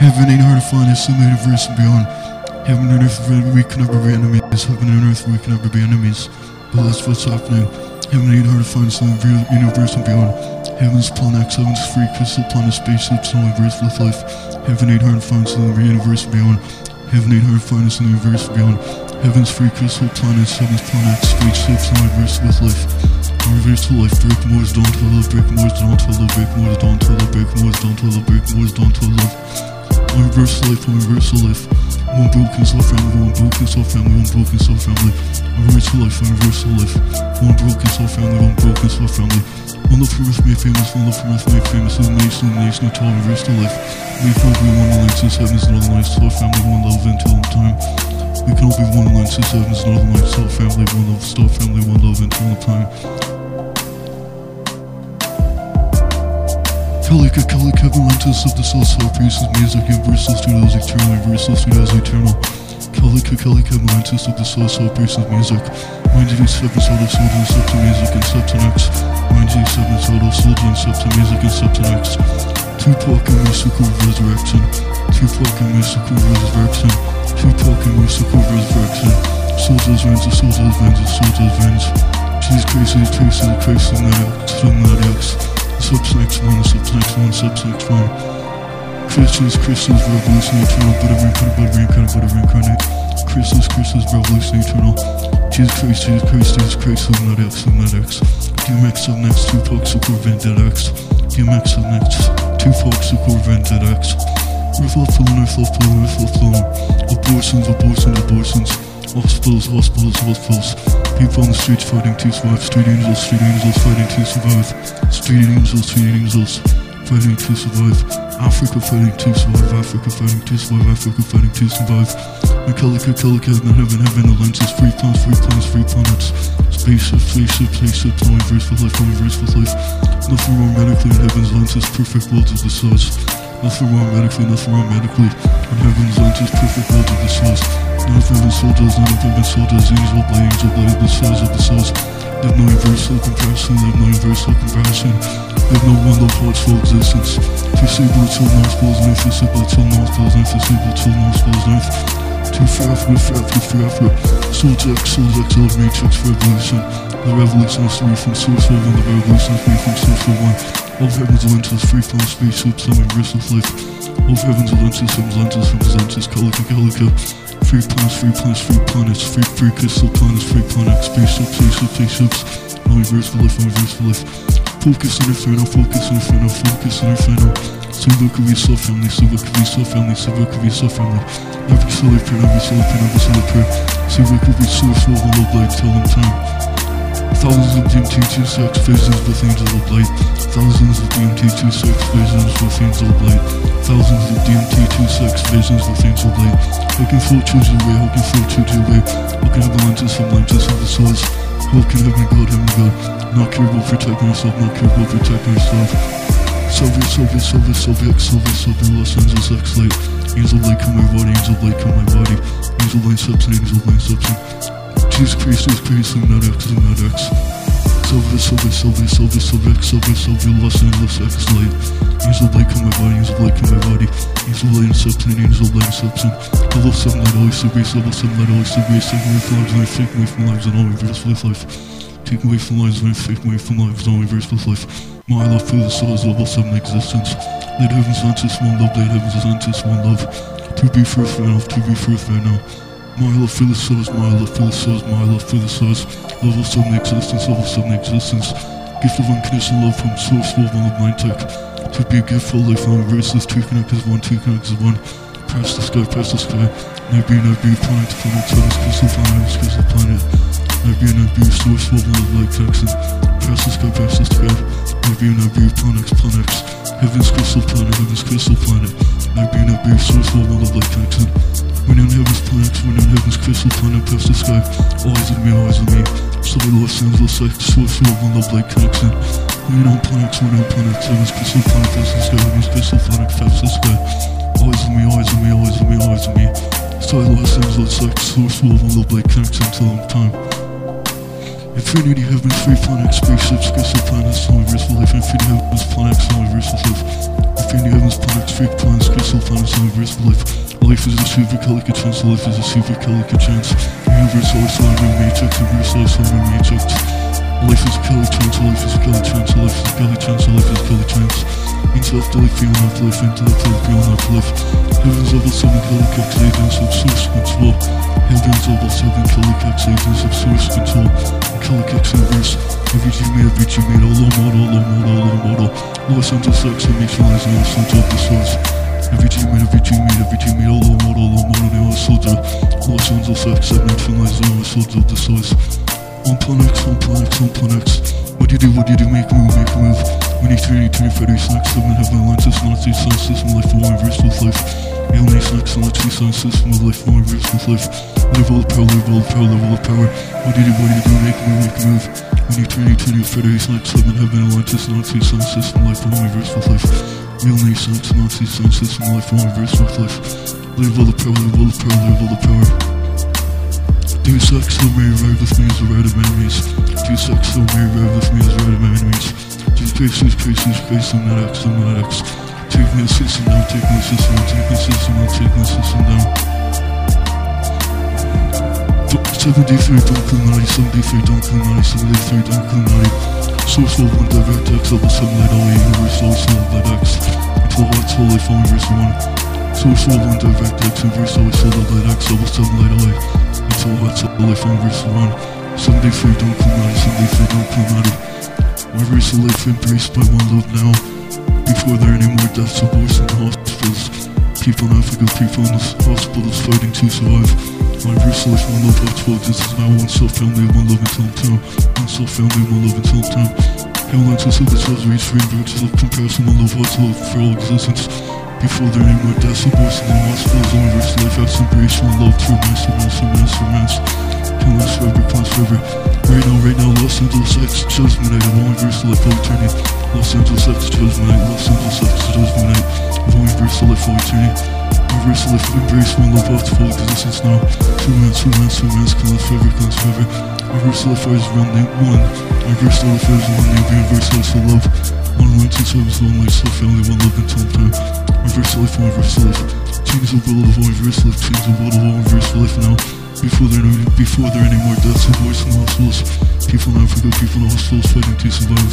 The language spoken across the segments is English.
Heaven ain't hard to find, it's the universe and beyond. Heaven and earth, we can never be enemies. Heaven and earth, we can never be enemies. But that's what's happening. Heaven ain't hard to find, it's the universe and beyond. Heaven's planets, heaven's free crystal planet, spaceships, no universe with life. Heaven ain't hard to find, it's the universe and beyond. Heaven ain't hard to find, it's the universe and beyond. Heaven's free crystal planets, heaven's planets, spaceships, no universe with life. Reverse to life, break more's down to love, break more's down to love, break more's down to love, break more's down to love, break more's down to love. One reverse life, one reverse life. One broken soul family, one broken soul family, one broken soul family. One reverse life, one reverse life. One broken soul family, one broken soul family. One love for earth made famous, one love for earth made famous. Illumination, illumination, a total reverse to life. We can all be one alliance, heavens and other lights, soul family, one love until the time. We can all be one alliance, heavens and other lights, soul family, one love, star family, one love until the time. Kalika, Kalika, Valentus of the Soul Soul Pieces, Music, Universal Studios Eternal, Universal Studios Eternal. Kalika, Kalika, Valentus of the Soul Soul Pieces, Music. Mind you, seven soda, soda, and septa music, and septa X. Mind you, seven soda, soda, and septa music, and septa X. Tupac and Musical Resurrection. Tupac and Musical Resurrection. Tupac and Musical Resurrection. Soldiers, Vans, Soldiers, Vans, Soldiers, Vans. Jesus Christ, Jesus Christ, Jesus Christ, X, X. Subsex 1, subsex 1, subsex 1. Christmas, Christmas, Revolution Eternal, but reincarnate, but reincarnate, but reincarnate. Christmas, Christmas, Revolution Eternal. Jesus Christ, Jesus Christ, Jesus Christ, Illuminati X, Illuminati X. DMX up next, Tupac, Shakur, Vendetta X. DMX up next, Tupac, Shakur, Vendetta X. Earth love flown, Earth love flown, Earth love flown. Abortions, abortions, abortions. Hospitals, hospitals, hospitals. People on the streets fighting to survive. Street angels, street angels fighting to survive. Street angels, street angels fighting to survive. Africa fighting to survive. Africa fighting to survive. Africa fighting to survive. Metallica, Calica, heaven, heaven, heaven, Atlantis, free planets, free planets, free planets. Spaceship, spaceship, spaceship, verse for life, only verse for life. Nothing wrong medically in heaven's Atlantis, perfect worlds of the stars. Nothing wrong medically. In heaven's Atlantis, perfect worlds of the stars. None of heaven's soldiers, none of heaven's soldiers, angel by angel by the stars of the. They have no universal comparison, have no universal comparison. Have no one love for existence. Foreseeable till North and Earth, foreseeable till North and Earth, foreseeable till North Poles and Earth. Two forever, forever, forever. Soul Jack, Soul Jack, Soul Matrix Revolution. The revolution is free from source of one, the revolution is free from source one. Of heaven's Atlantis, free from spaceships, some universal life. All of heaven's Atlantis, heaven's Atlantis, heaven's Atlantis, Calica, Calica. Free planets, free planets, free planets, free free crystal planets, free planets, Space suits, space spaceships, spaceships, spaceships. All universe for life, all universe for life. Focus on inferno, focus on inferno, focus on inferno. Silver soul family, silver soul family, silver soul family. Every soul prayer, every soul prayer, every soul prayer. Silver be source all of light till in time. Thousands of DMT2 sex visions with angels of light. Thousands of DMT2 sex visions with angels of light. Thousands of DMT2 sex visions with angels of light. How can float choose your way? How can float choose your way? How can have Atlantis from Atlantis of the souls? How can heaven God, heaven God? Not capable of protecting yourself, not capable of protecting yourself. Soviet, Soviet, Soviet, Soviet, Soviet, Soviet, Los Angeles X light. Angel light come my body, angel light come my body. Angel light substance, angel light substance. Jesus Christ, not X, not X. Silver, silver, silver, silver, silver, silver, silver, Los Angeles X light. Angel light come my body, angel light come my body. Angel light and substance, angel light and substance. Level 7 light, always race, level 7 light, always race. Take away from lives, and take away from lives, and all reverse with life. Take away from lives, and take away from lives, and all reverse with life. My love for the is level 7 existence. Let heaven's Atlantis, one love, let heaven's Atlantis, one love. To be first right now, to be first right now. My love for the souls, my love for the souls, my love for the souls. Level 7 existence, level 7 existence. Gift of unconditional love from source, love, mind tech. To be a gift for life, long verses, two connect is one, two connect is one. Press the sky, press the sky. Never be, never be, planet planet, seven crystal planet, crystal planet. Never be, never be, source, love, and light Texan. Press the sky, press the sky. Never be, never be, planets, planets. Heaven's crystal planet, heaven's crystal planet. Never be, never be, source, love, and light Texan. When in heaven's planets, when in heaven's crystal planet, past the sky. Eyes of me, eyes of me. Sorry, Los Angeles, like source, love, and love, like connection. When on planets, when on planets, heaven's crystal planet, past the sky, heaven's crystal planet, past the sky. Eyes of me, eyes of me, eyes of me, eyes of me. Sorry, Los Angeles, like source, love, and love, like connection, till I'm time. Infinity heavens, free planets, spaceships, crystal planets, universe life. Infinity heavens, planets, universe life. Infinity heavens, planets, fake planets, crystal planets, universe, life. Life is a super calico chance, life is a super calico chance. Universe, always solid matrix, universe, always solid matrix. Life is a Kelly chance, life is a Kelly chance, life is a Kelly chance, life is a Kelly chance. Into afterlife, beyond afterlife, into afterlife, beyond afterlife. Heavens level 7, Kelly Cax, agents of source control. Heavens level 7, Kelly Cax, agents of source control. Kelly universe. Every G made, every G made, all low model, model, low model. Los Angeles exclamation, Los Angeles of the source. Every G made, every G made, every Made, all low model, low model, they all soldier. Los Angeles exclamation, Los Angeles of the source. On plan X, on plan X, on plan X. What do you do, what do you do, make a move, make a move. We need three, three, Freddy, snacks, seven, heaven, Atlantis, Nazi, sun, system, life, one, verse with life. Alien snacks, Nazi, sun, system of life, one, verse with life. Level of power, level of power, level of power. What do you do, what do you do, make a move, make a move. We need three, three, Freddy, snacks, seven, heaven, Atlantis, Nazi, sun, system, life, one, verse with life. Alien snacks, Nazi, sun, system, life, one, verse with life. Level of power, level of power, level of power. Do sex so Mary ride with me as a ride of enemies. Do sex so Mary ride with me as a ride of enemies. Just Christ, Christ, Christ, I'm not X, I'm not X. Me a system down, take a system down, take a system down, take a system down. 73 don't kill 90, 73 don't kill 90, 73 don't kill 90. Source level 1 direct X level 7 light all universe source level light X. Until what's all life on verse 1. Source level 1 direct X inverse always level light X level 7 light all until what's all life on verse 1. 73 don't kill 90, 73 don't kill 90. My verse of life embraced by one love now. Before there any more deaths, abortion in hospitals. People in Africa, people in the hospitals fighting to survive. My of life, one love, hearts full. This is my one self family, one love until I'm time. One self family, one love until I'm time. Hell to silver cells, reach free birds, love comparison, my love, hearts love for all existence. Before there any more deaths, abortion in hospitals. My verse of life, has embrace one love, true mass, mass, mass, mass. Forever, can last forever. Right now, right now, Los Angeles X, Judgment Night, of only verse life, all eternity. Los Angeles X, Judgment Night, Los Angeles X, Judgment Night, of only verse life, all eternity. Reverse life, embrace one love, out full existence now. Two mans, two mans, two mans, can last forever, can last forever. Reverse life, is around the one. Reverse life, is one, the universe, life, for love. One line, two service, one life, self family, one love until time. Reverse life, one reverse life. Change the will of all reverse life, change the will of all reverse life now. Before there, are, before there any more deaths and in the hospitals, people in Africa, people in hospitals fighting to survive.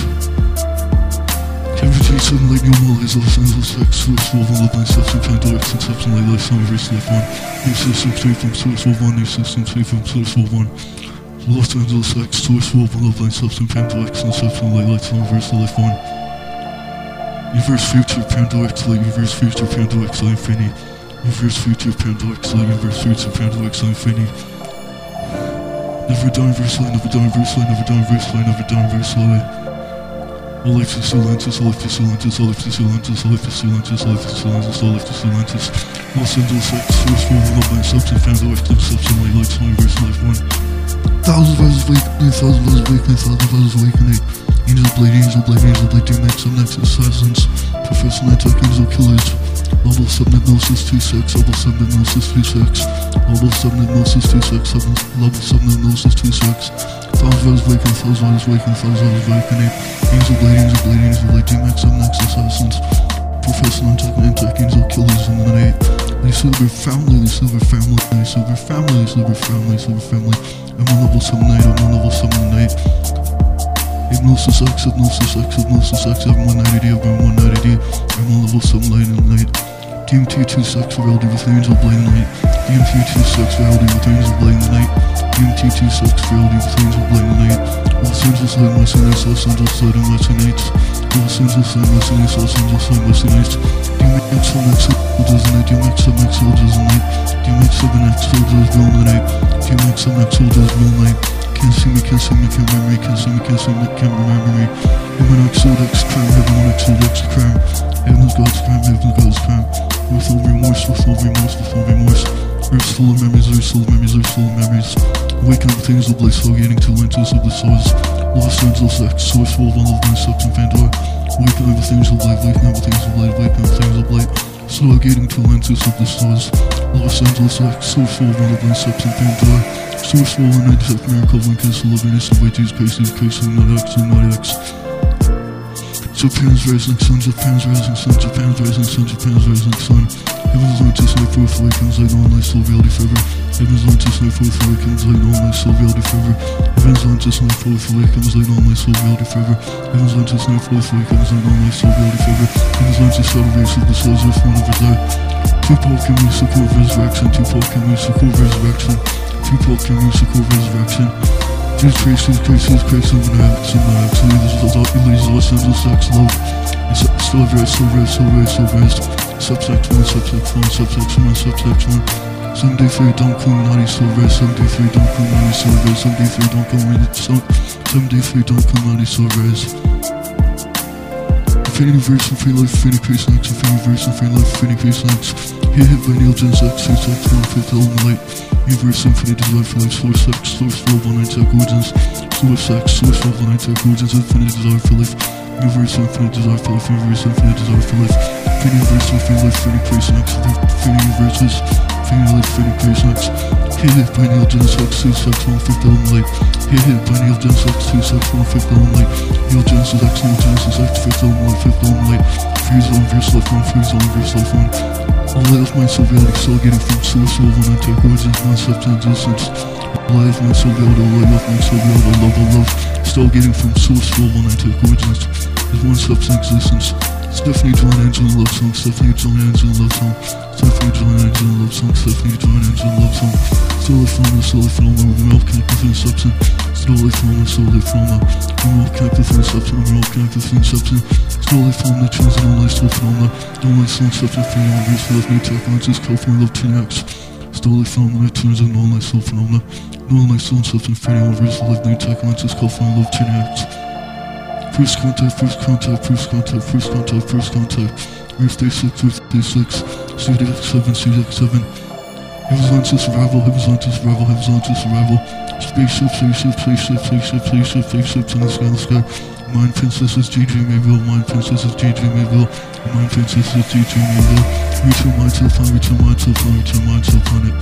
Seven late new mollies, Los Angeles X, Source Wolf, and Love Substance, Pandora, X, Inception, Light Life, Summer, Verse, Life 1. New System 3 from Source Wolf 1, New System 3 from Source Wolf 1. Los Angeles X, Source Wolf, and Love Substance, Pandora, X, Inception, Light Life, Summer, Verse, Life 1. Universe Future, Pandora, X, Light, Universe Future, Pandora, X, Light, Infinity. Future, Pandora, X, Light, Universe Future, Pandora, X, Infinity. Never die, light, never die, light, never die, light, never die, light. All life is Silentis, all life is Silentis, all life is Silentis, all life is Silentis, all life is Silentis, all life is Silentis. Los Angeles X, source form, love and substance, of X, substance, light, light, song, verse, life, one. Thousands of hours awakening, thousands of hours awakening, thousands of hours awakening. Angel blade, angel blade, angel blade, DMX, subnex, assassins, Professor Nighthawk, angel killers. Level 7 hypnosis 2 sex, level 7 hypnosis 2 sex, level 7 hypnosis 2 sex, level 7 hypnosis 2 sex. Thousands of hours waking, thousands of hours waking, thousands of hours awakening. Angel blade, angel blade, angel blade, DMX, subnex, assassins. Professor Nighthawk, Nighthawk, angel killers in the night. They silver family, they silver family, they silver family, they silver family, silver family. I'm on level 7 night, I'm on level 7 night. Hypnosis X, Hypnosis X, Hypnosis X, everyone 90D, everyone 190D, I'm on level 7 light in the night. DMT 2 sex, reality with angel blade in the night. DMT 2 sex, reality with angel the night. DMT 2 sex, reality with angel the night. Los Angeles light, Western nights, Los Angeles light, and Western nights. Los Angeles light, Western nights, Los Angeles light, Western nights. DMX 7X, soldiers in night. DMX 7X, soldiers in night. DMX 7X, soldiers real night. DMX 7X, soldiers real night. Can't see me, can't see me, can't remember me, can't see me, can't see me, can't remember me. Heaven X, Soul X, crime, Soul X, crime. Heaven's God's crime, Heaven's God's crime. With all remorse, with all remorse, with all remorse. Earth's full of memories, Earth's full of memories, Earth's full of memories. Waking up things of bliss, getting to lenses of the stars. Los Angeles X, source full of all of my subs and Pandora. Waking up things of light, waking up things of light, waking up things of light. Stargating to lenses of the stars. Los Angeles X, source full of my subs and Pandora. Source full of night, miracle, one cancel of innocent way, Christ, Jesus Christ, not X, not X. Japan's rising sun, Japan's rising sun, Japan's rising sun, Japan's rising sun. Heaven's light to snipe forth awakens light on my soul reality forever. Heaven's light to snipe forth awakens light on my soul reality forever. Heaven's light to snipe forth awakens light on my soul reality forever. Heaven's light to snipe forth awakens light on my soul reality forever. Heaven's light to shadow race of the souls of one over there. Tupac and musical resurrection, Tupac and musical resurrection, Tupac and musical resurrection. Jesus Christ, Jesus Christ, Jesus Christ, I'm gonna I'm gonna act, leave this without you, ladies, Los Angeles, sex, love. It's still rest, still rest, still rest, still rest. Subsect 1, subsect 1, subsect 1, subsect 1. Someday free, don't come, naughty, still rest. Someday free, don't come, naughty, still rest. Someday free, don't come, naughty, still Someday free, don't come, naughty, still rest. Infinity verse, infinity life, infinity grace, next, infinity verse, infinity life, infinity grace, next. Hit hit by Neil Gen Sex, six sex, one fifth element light. Universe, infinite desire for life, source sex, source flow, one night tech origins. Source sex, source flow, one night tech origins, infinite desire for life. Universe, infinite desire for life, universe, infinite desire for life. Infinite life, infinity grace, next. Infinity universes, infinity life, infinity grace, next. Hit hit by Neil Gen Sex, six sex, one fifth element light. Hit hit by Neil Gen Sex, two sex, one fifth element light. Neil Genesis X, Neil Genesis X, fifth element light, fifth element light. Freeze on verse life one, freeze on verse life one. All light of my soul reality, soul getting from source level and tech origins, my substance essence. All light of my soul reality, all light of my soul reality, love, all love. Still getting from source level and tech origins. Is one substance existence. Stephanie John Angela love song, Stephanie John Angela love song, Stephanie John Angela love song, Stephanie John Angela love song. Still live from the soul live from the realm connected within substance. Still live from the soul live from the realm connected within substance, realm connected within substance. Still live from the chosen all life, still from the all life, soul substance, free all verse, love, new technologies, call from love, 10x. Still live from the tunes and all life, soul phenomena. All life, soul substance, free all verse, love, new technologies, call from love, 10x. First contact, first contact, first contact, first contact, first contact. Earth day 6, Earth day 6. CDX 7, CDX 7. Heaven's on to survival, heaven's on to survival, heaven's on to survival. Spaceship, spaceship, spaceship, spaceship, spaceship, spaceships in the sky, in the sky. Mind princesses, GG Mayville, mind princesses, GG Mayville. Mind princesses, GG Mayville. Return mind to the planet, return mind to the planet, return mind to the planet.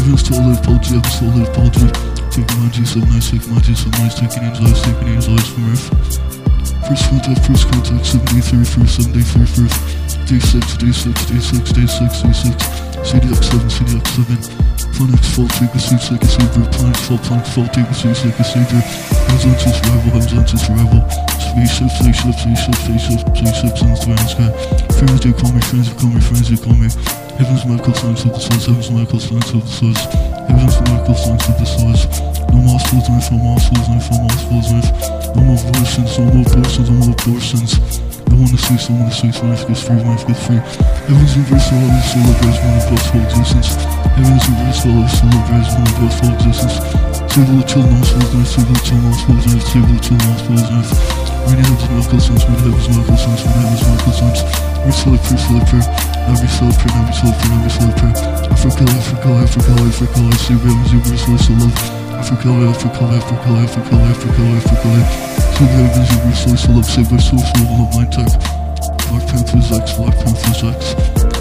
Heaven's to Paul G, heaven's to Paul G. Take my G, so nice, take my G, so nice, taking angel eyes, taking angel eyes from Earth. First contact, first contact, 73 first, 73 first. Day 6, day 6, day 6, day 6, day 6. CDX 7, CDX 7. Planets fall, take a seat, take a savior. Planets fall, planets fall, take a seat, take a savior. Heaven's on to survival, heaven's on to survival. Spaceship, spaceship, spaceship, spaceship, spaceships in the the sky. Friends do call me, friends do call me, friends do call me. Heaven's medical science of the source, heaven's medical science of the source. Heaven's medical science of the source. No more schools, no more schools, no more schools, no no more abortions, no more abortions, no more abortions. I wanna see so wanna see so life gets free, life gets free. Heaven's universal, love is celebrates one of God's full existence. Heaven's universal, love is celebrates one of God's full existence. Save the chill, no souls, no save the chill, no souls, no save the chill, no souls, no. Read heaven's medical science, read heaven's medical science, read heaven's medical science. Every soul prayer, soul prayer. Every soul prayer, every soul prayer, every soul prayer. Africa, Africa, Africa, Africa, I see heaven's universal, so love. Africa, Africa, Africa, Africa, Africa, Africa, Save heaven's universal, so love, save my soul, so love, my tech. Black Panthers X, Black Panthers X,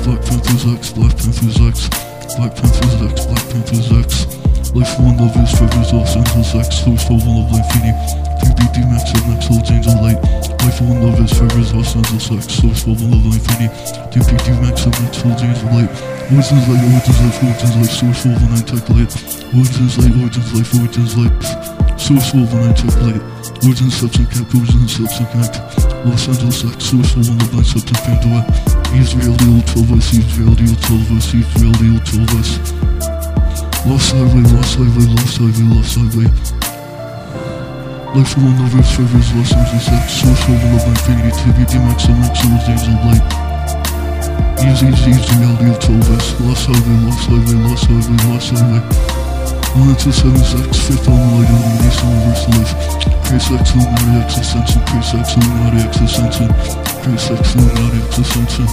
Black Panthers X, Black Panthers X, Black Panthers X, Black Panthers X. Life one love is forever Los Angeles X, source for one love, infinity. 3BD Max and Max Holds Angel Light. Life one love is forever is Los Angeles X, source for one love, infinity. 3BD Max and Max Holds Angel Light. Origins light, origins life, origins life, source for one nine tech light. Origins light, origins life, origins life. Source for one nine tech light. Origins substance connect, origins substance connect. Los Angeles X, source for one love, nine substance Pandora. Use reality, old 12 us, reality, old 12 us, reality, old 12 us. Lost highway, lost highway, lost highway, lost highway. Life for one lovers, favors, X, source for one love, infinity, TV, DMX, MX, soul, days of light. Easy, easy, easy, reality of 12 us. Lost highway, lost highway, lost highway, lost highway. One into seven X, fifth on the light, illumination, reverse life. Grace X, Illuminati, X Ascension, Grace X, Illuminati, X Ascension, Grace X, Illuminati, X Ascension.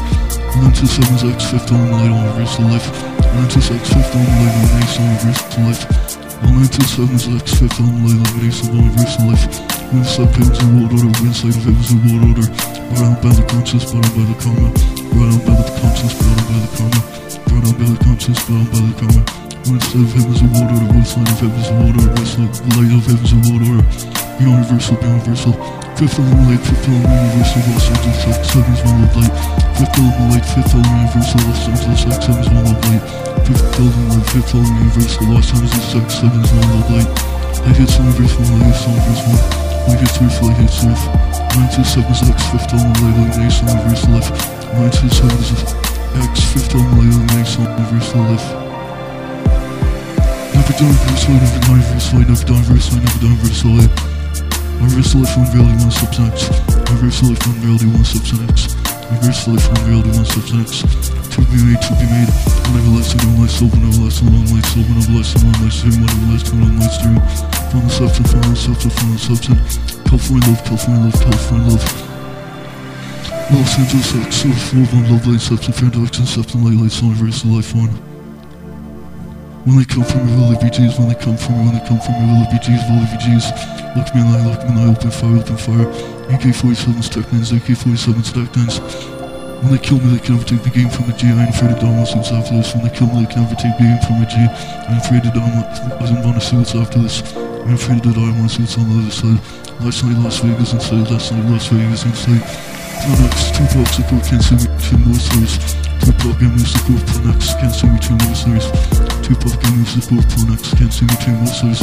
One into seven X, fifth on the light, reverse life. One into X, fifth on the light, illumination, reverse life. Seven X, fifth on the light, illumination, reverse life. Wind side pins in world order, wind side of heavens in world order. Brought on by the conscious, brought on by the karma. Brought on by the conscious, brought on by the karma. Brought on by the conscious, brought on by the karma. Instead of heavens and order, one line of heavens and world order, one light of heavens and order. Universal, universal. Fifth element light, fifth element universal, Los Angeles X, seven's one of light. Fifth element light, fifth element universal, Los Angeles X, seven's one of light. Fifth element light, fifth element universal, Los Angeles X, seven's one of light. Light hits universe one, light hits universe one. Hits earth, light hits earth. Nine two seven X, fifth element light, light life. Nine two seven X, fifth element light, light nice universal life. Never done verse light, never done verse light, never done verse light, never done verse light. Reverse life one reality one substance. Reverse life one reality one substance. Reverse life one reality one substance. To be made, to be made. One everlasting, one life soul, one everlasting, one life soul, one everlasting, one life stream, one everlasting, one life stream. From the substance, from the substance, from the substance. California love, California love, California love. Los Angeles source, full one, love, light, substance, fair direction, substance, light, light, soul, universal life one. When they come from me, will they be G's? When they come from me, when they come from me, will they be G's? Will they be G's? Look me in the eye, look me in the eye, open fire, open fire. AK-47 stack nines, AK-47 stack nines. When they kill me, they can never take the game from a G. I ain't afraid to die what's after this. When they kill me, they can never take the game from a G. I ain't afraid to die, I don't want to what's after this. I ain't afraid to see what's on the other side. Last night, Las Vegas inside, last night, Las Vegas inside. Two knocks, two blocks, I can't see me, two more stars. Two block game moves, the group, next, can't see me, two more stars. Two block game moves, the group, next, can't see me, two more stars.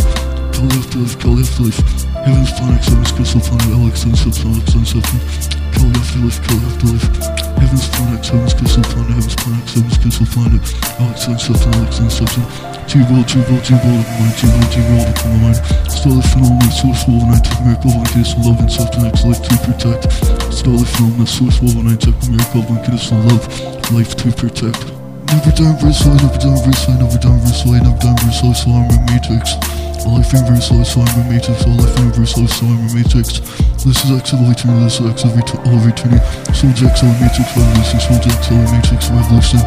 Call afterlife, call afterlife. Heaven's planet, seven's crystal planet, Alex, sun, substance, sun, substance. Call afterlife, call afterlife. Heaven's planet, seven's crystal planet, heaven's planet, seven's crystal planet. Alex, sun, substance, Alex, sun, substance. G-roll, G-roll, G-roll, mind, G-roll, G-roll, to come mind. Still a phenomenon, source, wall, and I took miracle, one kiss, love, and substance, life to protect. Still a phenomenon, source, wall, and I took miracle, one kiss, love, life to protect. Never done verse line, never done verse line, never done verse line, never done verse line, so I'm a matrix. All life universe, all so I'm a matrix, all life universe, all so I'm a matrix. This is X of all eternity, this is X of et- all of eternity. Soul X, all matrix revolution, Soul X, all matrix revolution.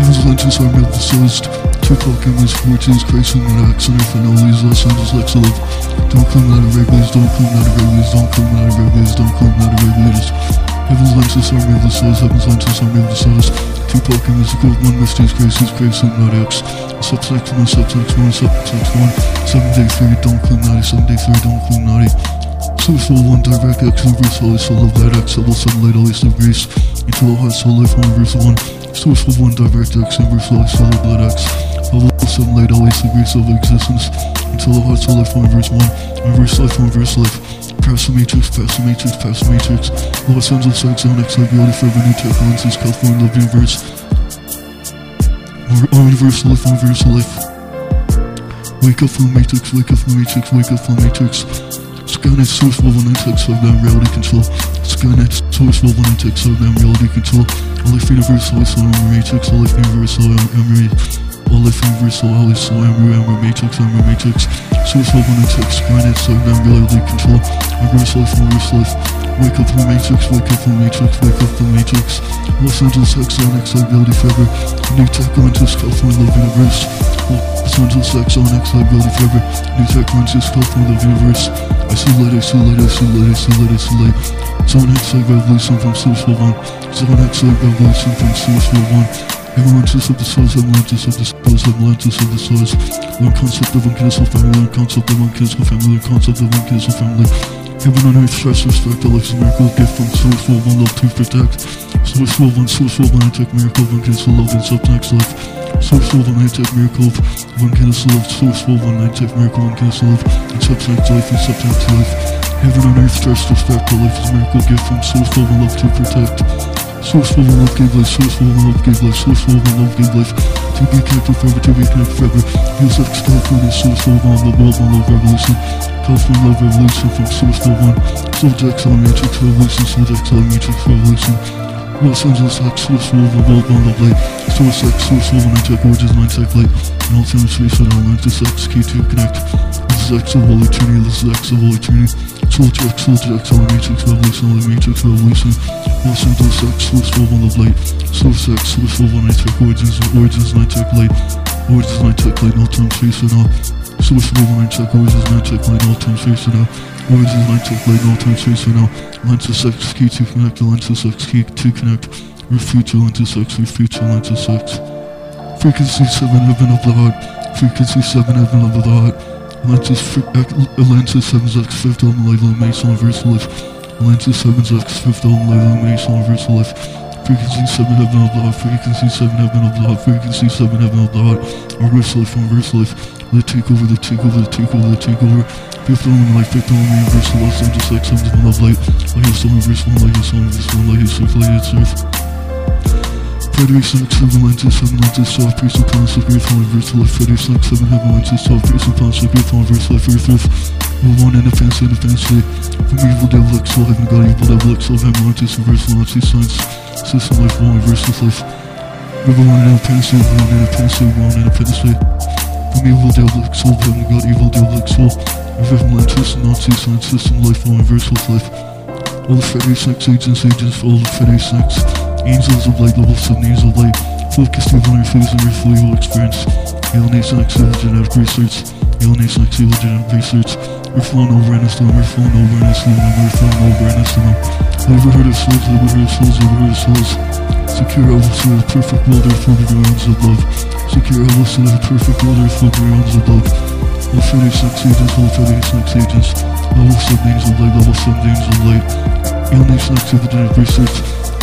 Heaven's Atlantis, army of the soulest. Tupac and his fortunes, Christ and I know these Los Angeles X love. Don't come out of regulars, don't come out of regulars, don't come out of regulars, don't come out of regulars. Heaven's Atlantis, army of the souls, Heaven's Atlantis, army of the souls. Tupac and his gold, one mysteries, Christ, his grace, and not X. Subsex 1, subsex 1, subsex 1. 7 day 3, don't naughty, 7 day 3, don't naughty. Source Soul 1, direct X, universe, always soul of that X, level 7, light, always of grace. Eternal heart, soul, life, universe 1. Source Soul 1, direct X, universe, always soul of that X. Level 7, light, always the grace of existence. Eternal heart, soul, life, universe 1. Universe, life, universe, life. Pass the matrix, pass the matrix, pass the matrix. Los Angeles life, reality, forever, new tech, lenses, California, love, universe. Or universal life, universal life. Wake up from matrix, wake up from matrix, wake up from the matrix. Skynet source level 9 tech so down reality control. Skynet source level 9 tech so down reality control. Life universal, all soul, matrix, life universal, armor all life universal, all life soul, armor, armor matrix, armor matrix. Level 9 tech, Skynet so down reality control. I Reverse life, reverse life. Wake up the matrix, wake up the matrix, wake up the matrix. Los Angeles X, on X, liability forever. New tech, Atlantis, California, love universe. Los Angeles X, on X, liability forever. New tech, Atlantis, California, love universe. I see light, I see light, I see light, I see light, I see light. Zone X, light revolution from World 1. Zone X, light revolution from World 1. Atlantis of the souls, Atlantis of the souls, Atlantis of the souls. One concept of one kinsel family, one concept of kinsel family, one concept of kinsel family. Heaven on earth, stress, respect, a life's a miracle, gift from source, world, one love to protect. Source, world, one source, world, one tech miracle, one kinsel love, and subtext life. Source, world, one tech miracle, one kinsel love, source, world, one tech miracle, one kinsel love, and subtext life, and subtext life. Heaven on earth, stress, respect, a life's a miracle, gift from source, world, one love to protect. Source full of love gave life, source full of love gave life, source full of love gave life. To be connected forever, to be connected forever. Use X California, source full of love, love, love, revolution. California love revolution from source full one. Soul X Matrix revolution, Soul X Matrix revolution. Los Angeles X, source full of love, love, light. Source X, source full of nine tech, origins, nine tech light. And ultimate space and Atlantis X, key to connect. Is X of all eternity, this is X of all eternity. Soldier X, Soldier X, all Matrix Revolution, all Matrix Revolution. Los Angeles X, Source World One of Light. Source X, Source World One Night Tech, Origins, Origins Night Tech Light. Origins Night Tech Light, no time for now. Source World One Night Tech, Origins Night Tech Light, no time for now. Origins Night Tech Light, no time space for now. Lenses X, key to connect, Lenses X, key to connect. Your future Lenses X, your future Lenses X. Frequency 7 heaven of the heart. Frequency 7 heaven of the heart. Atlantis, Atlantis 7's X fifth element light illumination universal life. Atlantis 7's X fifth element light illumination universal life. Frequency 7 heaven of the heart. Frequency 7 heaven of the heart. Frequency 7 heaven of the heart. Reverse life, reverse life. The takeover, the takeover, the takeover, the takeover. Fifth element light, fifth element universal Los Angeles X, seventh one of light. Light is one, reverse one, light is one, reverse one, light is earth, light is earth. Federation X, seven lenses, seven lenses, soft priest upon us, great fall, reverse life. Federation X, seven heaven lenses, soft priest upon us, great fall, reverse life, earth, earth. Move on fancy, in the fancy. From evil devil X, soul, heaven, God, evil devil X, soul, heaven, lenses, reverse Nazi science. System life, one, reverse life. River one in a fancy, one in a fancy, one in a fancy. From evil devil X, soul, heaven, God, evil devil X, soul. Heaven, lenses, Nazi science, system life, one, reverse life. All the Federation X agents, agents, all the Federation X. Angels of light, level 7 angels of light. Focus to on your face and earth will experience. Alienation X genetic research. Alienation X genetic research. We're flowing over in a we're flowing over in a storm, we're flowing over in a storm. Never heard of souls, never heard of souls, never heard of souls. Secure overflow, perfect world, earth will be rounds of love. Secure overflow, perfect world, earth will be rounds of love. All Federation X agents, all Federation X agents. Level 7 angels of light, level 7 angels of light. Alienation X genetic research.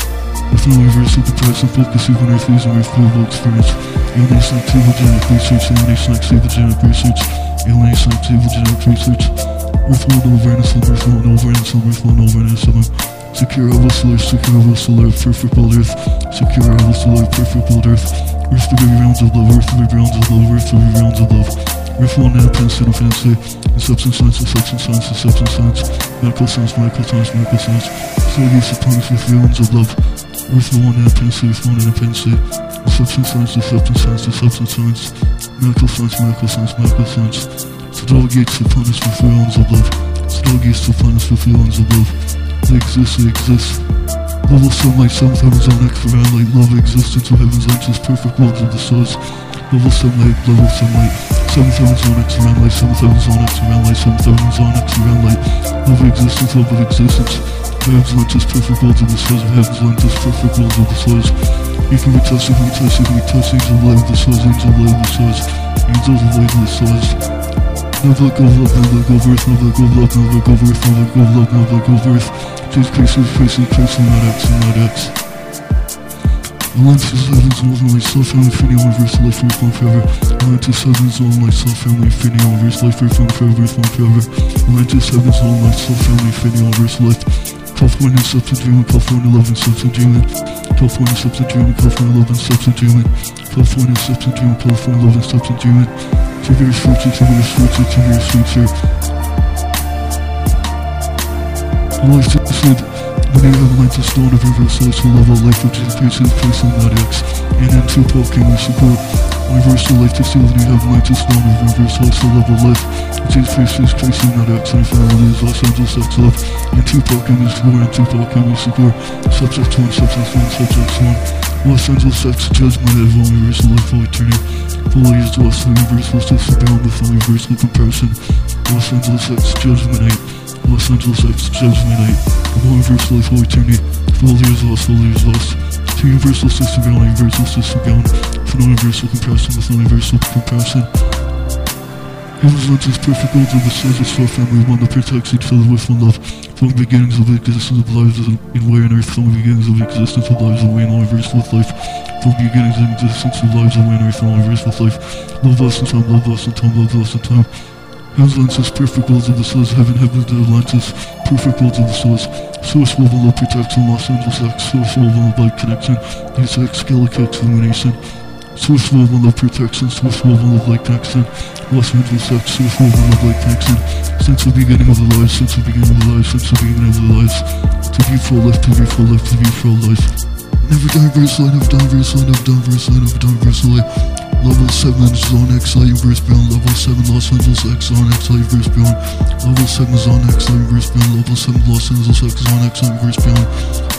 With no reverse of the price of focus, even earth is and earth experience. Alienation X evil genetic research, alienation X evil genetic research, alienation X evil genetic research. Earth world awareness, earth world awareness, earth world awareness, Secure Evo Solar, Secure Evo Solar, Perfect World Earth, Secure Evo Solar, Perfect World Earth, Earth to be rounds of love, Earth to be rounds of love, Earth to be rounds of love. Earth one and fancy, and substance science, and substance science, and substance science, medical science, medical science, medical science, use upon with rounds of love. Earth one and one and pen set, substance science, and substance science, and substance science, medical science, medical science, medical science. So delegates upon us with rounds of love. So delegates upon us with rounds of love. They exist, they exist. Level sunlight, seventh heavens on X around light, love existence of heaven's lenses, perfect worlds of the source. Level sunlight, level sunlight, seventh heavens on X around light, seventh heavens on X around light, seventh heavens on X around light, love existence, love of existence. Heaven's lenses, perfect worlds of the of heaven's lenses, perfect worlds of the source. You can be touched, you can be touched, you can be touched, angel of light of the source, angel of light of the source, angels of light of the source. Never let go of never let go of never let go of never let go of never let go of never let go of earth. Jesus Christ, Jesus Christ, and not X, not X. Atlantis heavens and over myself, family, infinity, universe, life, earth, one forever. Atlantis heavens and over myself, family, infinity, universe, life, earth, one forever, earth, one forever. Atlantis heavens and over myself, family, infinity, universe, life. California substance dreaming, California love and substance dreaming. California substance dreaming, California love and substance dreaming. California substance dreaming, California love and substance dreaming. Tiger's future, Tiger's future, Tiger's future. Life said, to stone of reversal, it's a level life which is on that X. And in two poking we support. Universal life stone of reversal, it's a level life. Which is on that X. And family is Los Angeles X love. And two poking we support, and two poking we support. Subject 1, subject 1, subject 1. Los Angeles X judgment of universal life, all eternity. Fully is lost, the universal is just beyond with all universal comparison. Los Angeles X judgment 8. Los Angeles X Judgment Night of all universal life, all eternity. For all years lost, all years lost. To universal system beyond, universal system beyond. For no universal comparison with no universal comparison. Heaven's lenses, perfect goals of the souls of our family, one that protects each other with one love. From the beginnings of existence of lives in way on earth, from the beginnings of existence of lives away in all universal with life. From the beginnings of existence of lives away on earth and all universal with life. Love us in time, love us in time, love us in time. Heaven's lenses, perfect worlds of the source, heaven, heaven, the lenses, perfect worlds of the source. Source level of protection, Los Angeles X, source level of light connection, use X, Galaxy illumination. Source level of protection, source level of light connection, Los Angeles X, source level of light connection. Since the beginning of the lives, since the beginning of the lives, since the beginning of the lives. To be for life, to be for life, to be for life. Never die verse line, never die verse line, never die verse line, never die verse line. Level 7 Zone X, Universe Beyond. Level 7 Los Angeles X, Zone X, Universe Beyond. Level 7 Zone X, Universe Beyond. Level 7 Los Angeles X, Zone X, Universe Beyond.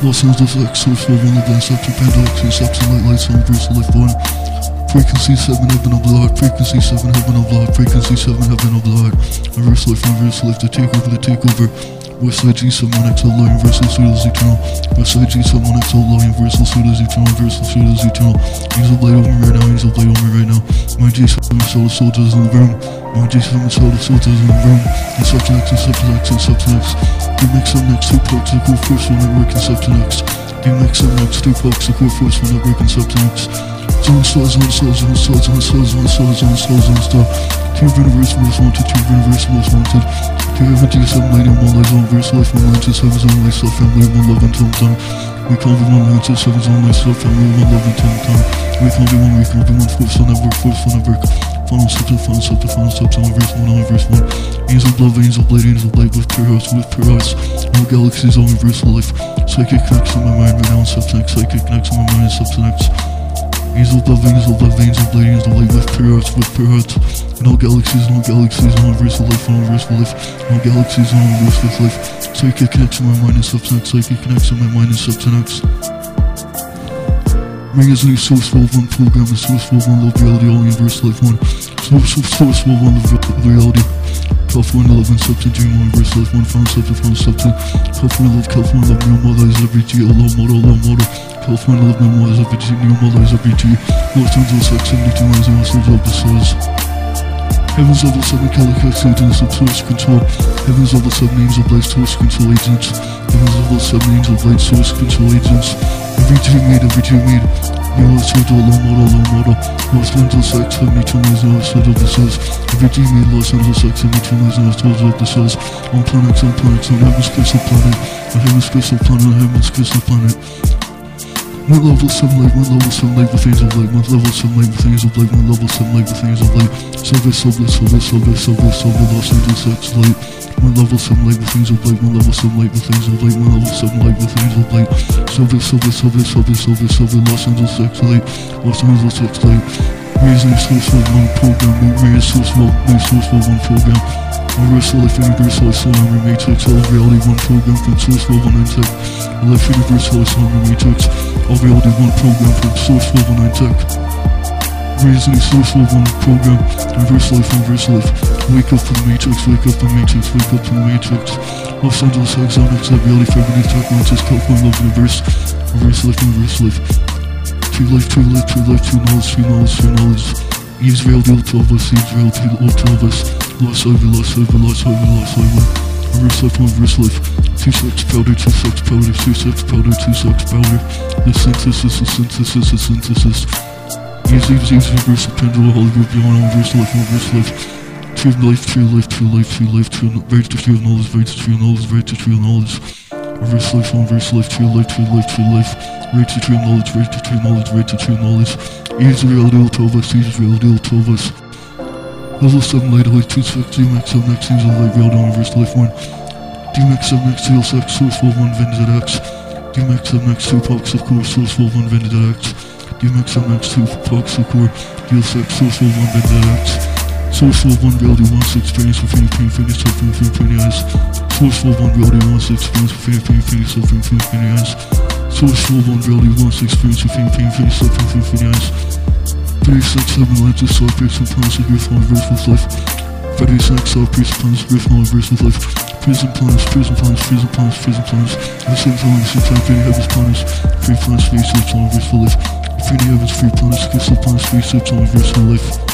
Los Angeles X, Source Level in Advance, up to Panda X, Steps and Light Lights, Universe Life 1. Frequency 7 Heaven of Heart, Frequency 7 Heaven of Heart, Frequency 7 Heaven of Heart. Universe Life, Universe Life, the takeover, the takeover. Westside G7 1XL law, universal studios eternal. Westside G7 1XL law, universal studios eternal, universal studios eternal. Angel blade on me right now, angel blade on me right now. My G7 soul soldiers in the room. My G7 soul soldiers in the room. And subjects and subjects and subjects. You mix up next two pokes, the cool force will network and subjects. You mix up next two pokes, the cool force will network and subjects. Zone star, zone star, zone star, zone star, zone star, zone star, zone star. Two universe most wanted, two universe most wanted. Two heaven G7 lady, one life, one verse life, one line to seven zone life, self family, one love until time. We can't be one line to seven zone life, self family, one love until time. We can't be one, we can't be one force on network, force on network. Final subject, final subject, final subject, only verse one, only verse one. Angel of love, angel of blade, angel of light with pure hearts, with pure hearts. All galaxies, all universal life. Psychic connects in my mind right now, and subtext. Psychic connects in my mind, and Angel of love, of love, angel of angel of light with pure with pure. In galaxies, all galaxies, in all universal life, in all universal life. All galaxies, in all universal life. Psychic connects in my mind, and subtext. Psychic connects in my mind, and subtext. Ring is a source for one program, source for one love reality, all universal life one. Source of source for one love reality. California love and substance, dream one universal life one, found substance, found substance. California love, California love, is every G, low model, low model. California love, is every G, is every G. Los Angeles X, 72 miles, and also love the source. Heavens level 7 Calicut agents of source control. Heavens level 7 angel blade source control agents. Heavens level 7 angel blade source control agents. Every G made, every G made. New Los Angeles low model, low model. Los Angeles X 72 miles and outside of the source. Every G made Los Angeles X 72 miles and outside of the source. On planets, on planets, on heaven's crystal planet. On heaven's crystal planet, on heaven's crystal planet. One level 7 light, one level 7 light with angel light, one level 7 light with angel light, one level 7 light with angel light. Silver, silver, silver, silver, silver, silver, Los Angeles X light. One level 7 light with angel light, one level 7 light with angel light, one level 7 light with angel light. Silver, silver, silver, silver, silver, silver, Los Angeles X light, Los Angeles X light. Raising source for one program, one source for one program. Universal Life Universal Solar Matrix, all reality one program from source for one tech. Life Universal Solar Matrix, all reality one program from source for one tech. Raising source for one program, Universal Life Universal Life. Wake up from the Matrix, wake up from the Matrix, wake up from the Matrix. Los Angeles Exonics, that reality every tech, Atlantis, California Love Universe. Universal Life Universal Life. True life, true life, true life, true knowledge, true knowledge, true knowledge. Israel deal to us, Israel deal to of us. Lost over, lost over, lost over, lost over. Reverse life, one reverse life. Two sex powder, two sex powder, two sex powder, two sex powder. The synthesis, the synthesis, the synthesis. Easy, easy, reverse pendulum, Hollywood, beyond reverse life, reverse life. True life, true life, true life, true life, true right to true knowledge, right to true knowledge, right to true knowledge. Reverse life, one reverse life, true life, true life, true life. Right to true knowledge, right to true knowledge, right to true knowledge. Israel deal to of us, Israel deal to of us. Level 7 light light 2 sex DMX 7 X Angel light real down reverse life 1 DMX 7 X Seal Sex Source 4 1 Vended X DMX 7 X 2 Pox of Core Source 4 1 Vended X DMX 7 X 2 Pox of Core Deal Sex Source 4 1 Vended X Source 4 1 Reality 1 Experience with Infinity Pain Finish Suffering Through Infinity Eyes Source 4 1 Reality 1 Experience with Infinity Pain Finish Suffering Through Infinity Eyes Source 4 1 Reality 1 Experience with Infinity Pain Finish Suffering Through Infinity Eyes Freddy Sex, Seven Lenses, Soul Pierce, and Plans, and Griff, on Reverse with Life. Freddy Sex, Soul Pierce, Plans, Griff, on Reverse with Life. Prison plans, prison plans, prison plans, prison plans. The same time, the same time, Freddy Heavens plans, free plans, free sips, on Reverse for Life. Freddy Heavens, free plans, crystal plans, free sips, on Reverse for Life.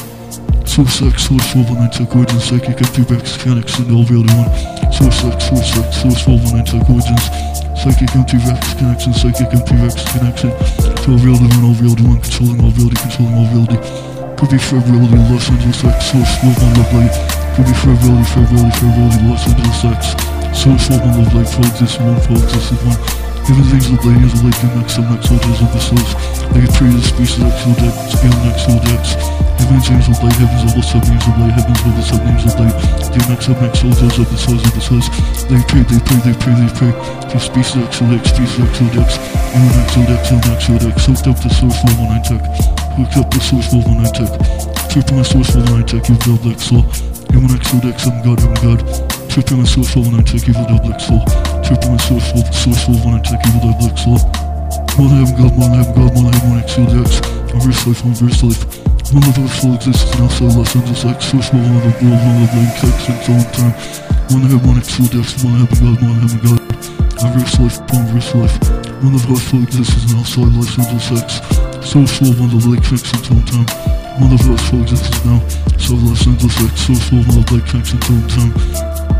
Sex, Source 419 Tech Origins, Psychic, Empty Rex, Mechanics, and all reality one. Soul Sex, Source Sex, 419 Tech Origins. Psychic empty Rex connection, psychic empty Rex connection to all reality one, all reality one, controlling all reality, controlling reality. Could be for reality, Los Angeles X, source love one love light. Could be reality, for reality, Los Angeles X. Source love one love light, for existence one, for existence one. Heaven's angel blade, angel light, DMX, MX, soldiers of the souls. They get three of the species, Axial Dex, Alien Axial Dex. Heaven's angel blade, heaven's level 7 angel blade, heaven's level 7 angel blade. DMX, MX, soldiers of the souls of the souls. They pray, they pray, they pray, they pray. To species, Axial Dex, species, Axial Dex. Alien Axial Dex, Alien Axial Dex. Soaked up the source level 9 tech. Hooked up the source level 9 tech. Tripping my source level 9 tech, evil double X law. Alien Axial Dex, I'm God, I'm God. Tripping my source level 9 tech, evil double X law. Tripping my source level, source level 9 tech, evil double X law. One heaven God, one heaven God, one heaven, one Axial Dex. Reverse life, reverse life. One of our soul exists in outside Los Angeles X, source level of the world, one of the X, and so on time. One heaven, one external depths, one heaven God, one heaven God. Reverse life, one reverse life. One of our full existence and outside life, angel sex. Soul full, one of the lake fix until time. One of us full existence now. Soul life, angel sex. Soul full, one of time. Soldiers X, LA Matrix Revolution, Soldiers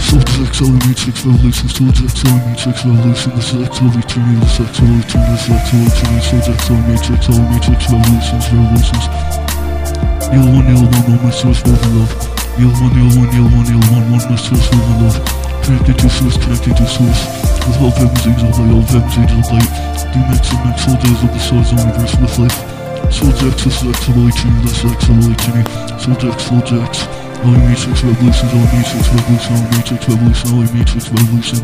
X, LA Matrix Revolution, this is X, LA Eternity, this is X, LA Eternity, this is X, LA Eternity, Soldiers X, LA Matrix, LA Matrix Revolutions, Revolutions. Kneel one, kneel one, one, my source, and love. Kneel one, kneel one, kneel one, kneel one, one, my source, and love. Connected to source, connected to source. With all of heaven's angels light, all of heaven's angels light. Max and soldiers of the stars, only verse with life. Soldier X, this is X, LA Eternity, this is X, LA Eternity. Soldier X, Soldier X. All Matrix Revolution, all Matrix Revolution, all Matrix Revolution, all Matrix Revolution.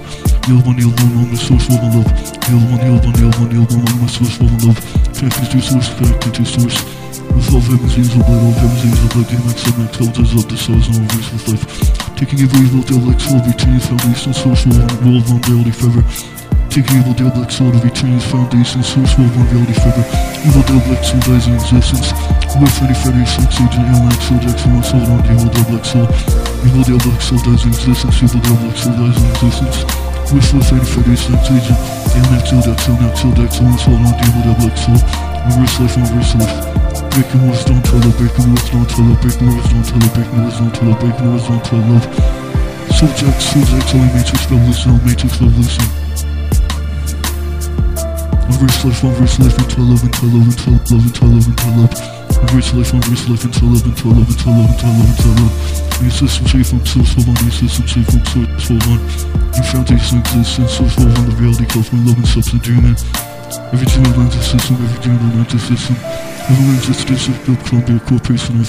Kneel one, kneel one, on the source, love and love. Kneel one, kneel one, kneel one, kneel one, on the source, and love. Connected to source, connected to source. With all heaven's angel blood, all heaven's angel blood, DMX, MX, elders of the stars, and all with life. Taking every evil deal like soul of eternity's foundation, source, world, world, one reality forever. Taking evil deal like soul of eternity's foundation, source, world, one reality forever. Evil deal like soul dies in existence. With Freddy Freddy, Sex Agent, Alien, Soul Jackson, one soul on evil deal like soul. Evil deal like soul dies in existence, evil deal like soul dies in existence. With Freddy Freddy, Sex Agent, Alien, Soul Jackson, Soul Jackson, one soul on evil deal like soul. Reverse life, reverse life. Breaking walls, don't tell love, breaking walls, don't tell love, breaking walls, don't tell love, breaking walls, don't tell love, breaking walls, don't tell love. Soul Jack, only Matrix Revolution, Matrix Revolution. Reverse life, reverse life, until love, until love, until love, until love, until love. Reverse life, reverse life, until love, until love, until love, until love, until love. New system, safe from source, hold on, new system, safe from source, hold on. New foundation existence, source, hold on, the reality, California, love and substance. Every dream Atlantis system, every dream Atlantis system. Every lens Avalantis, District of Columbia Corporation of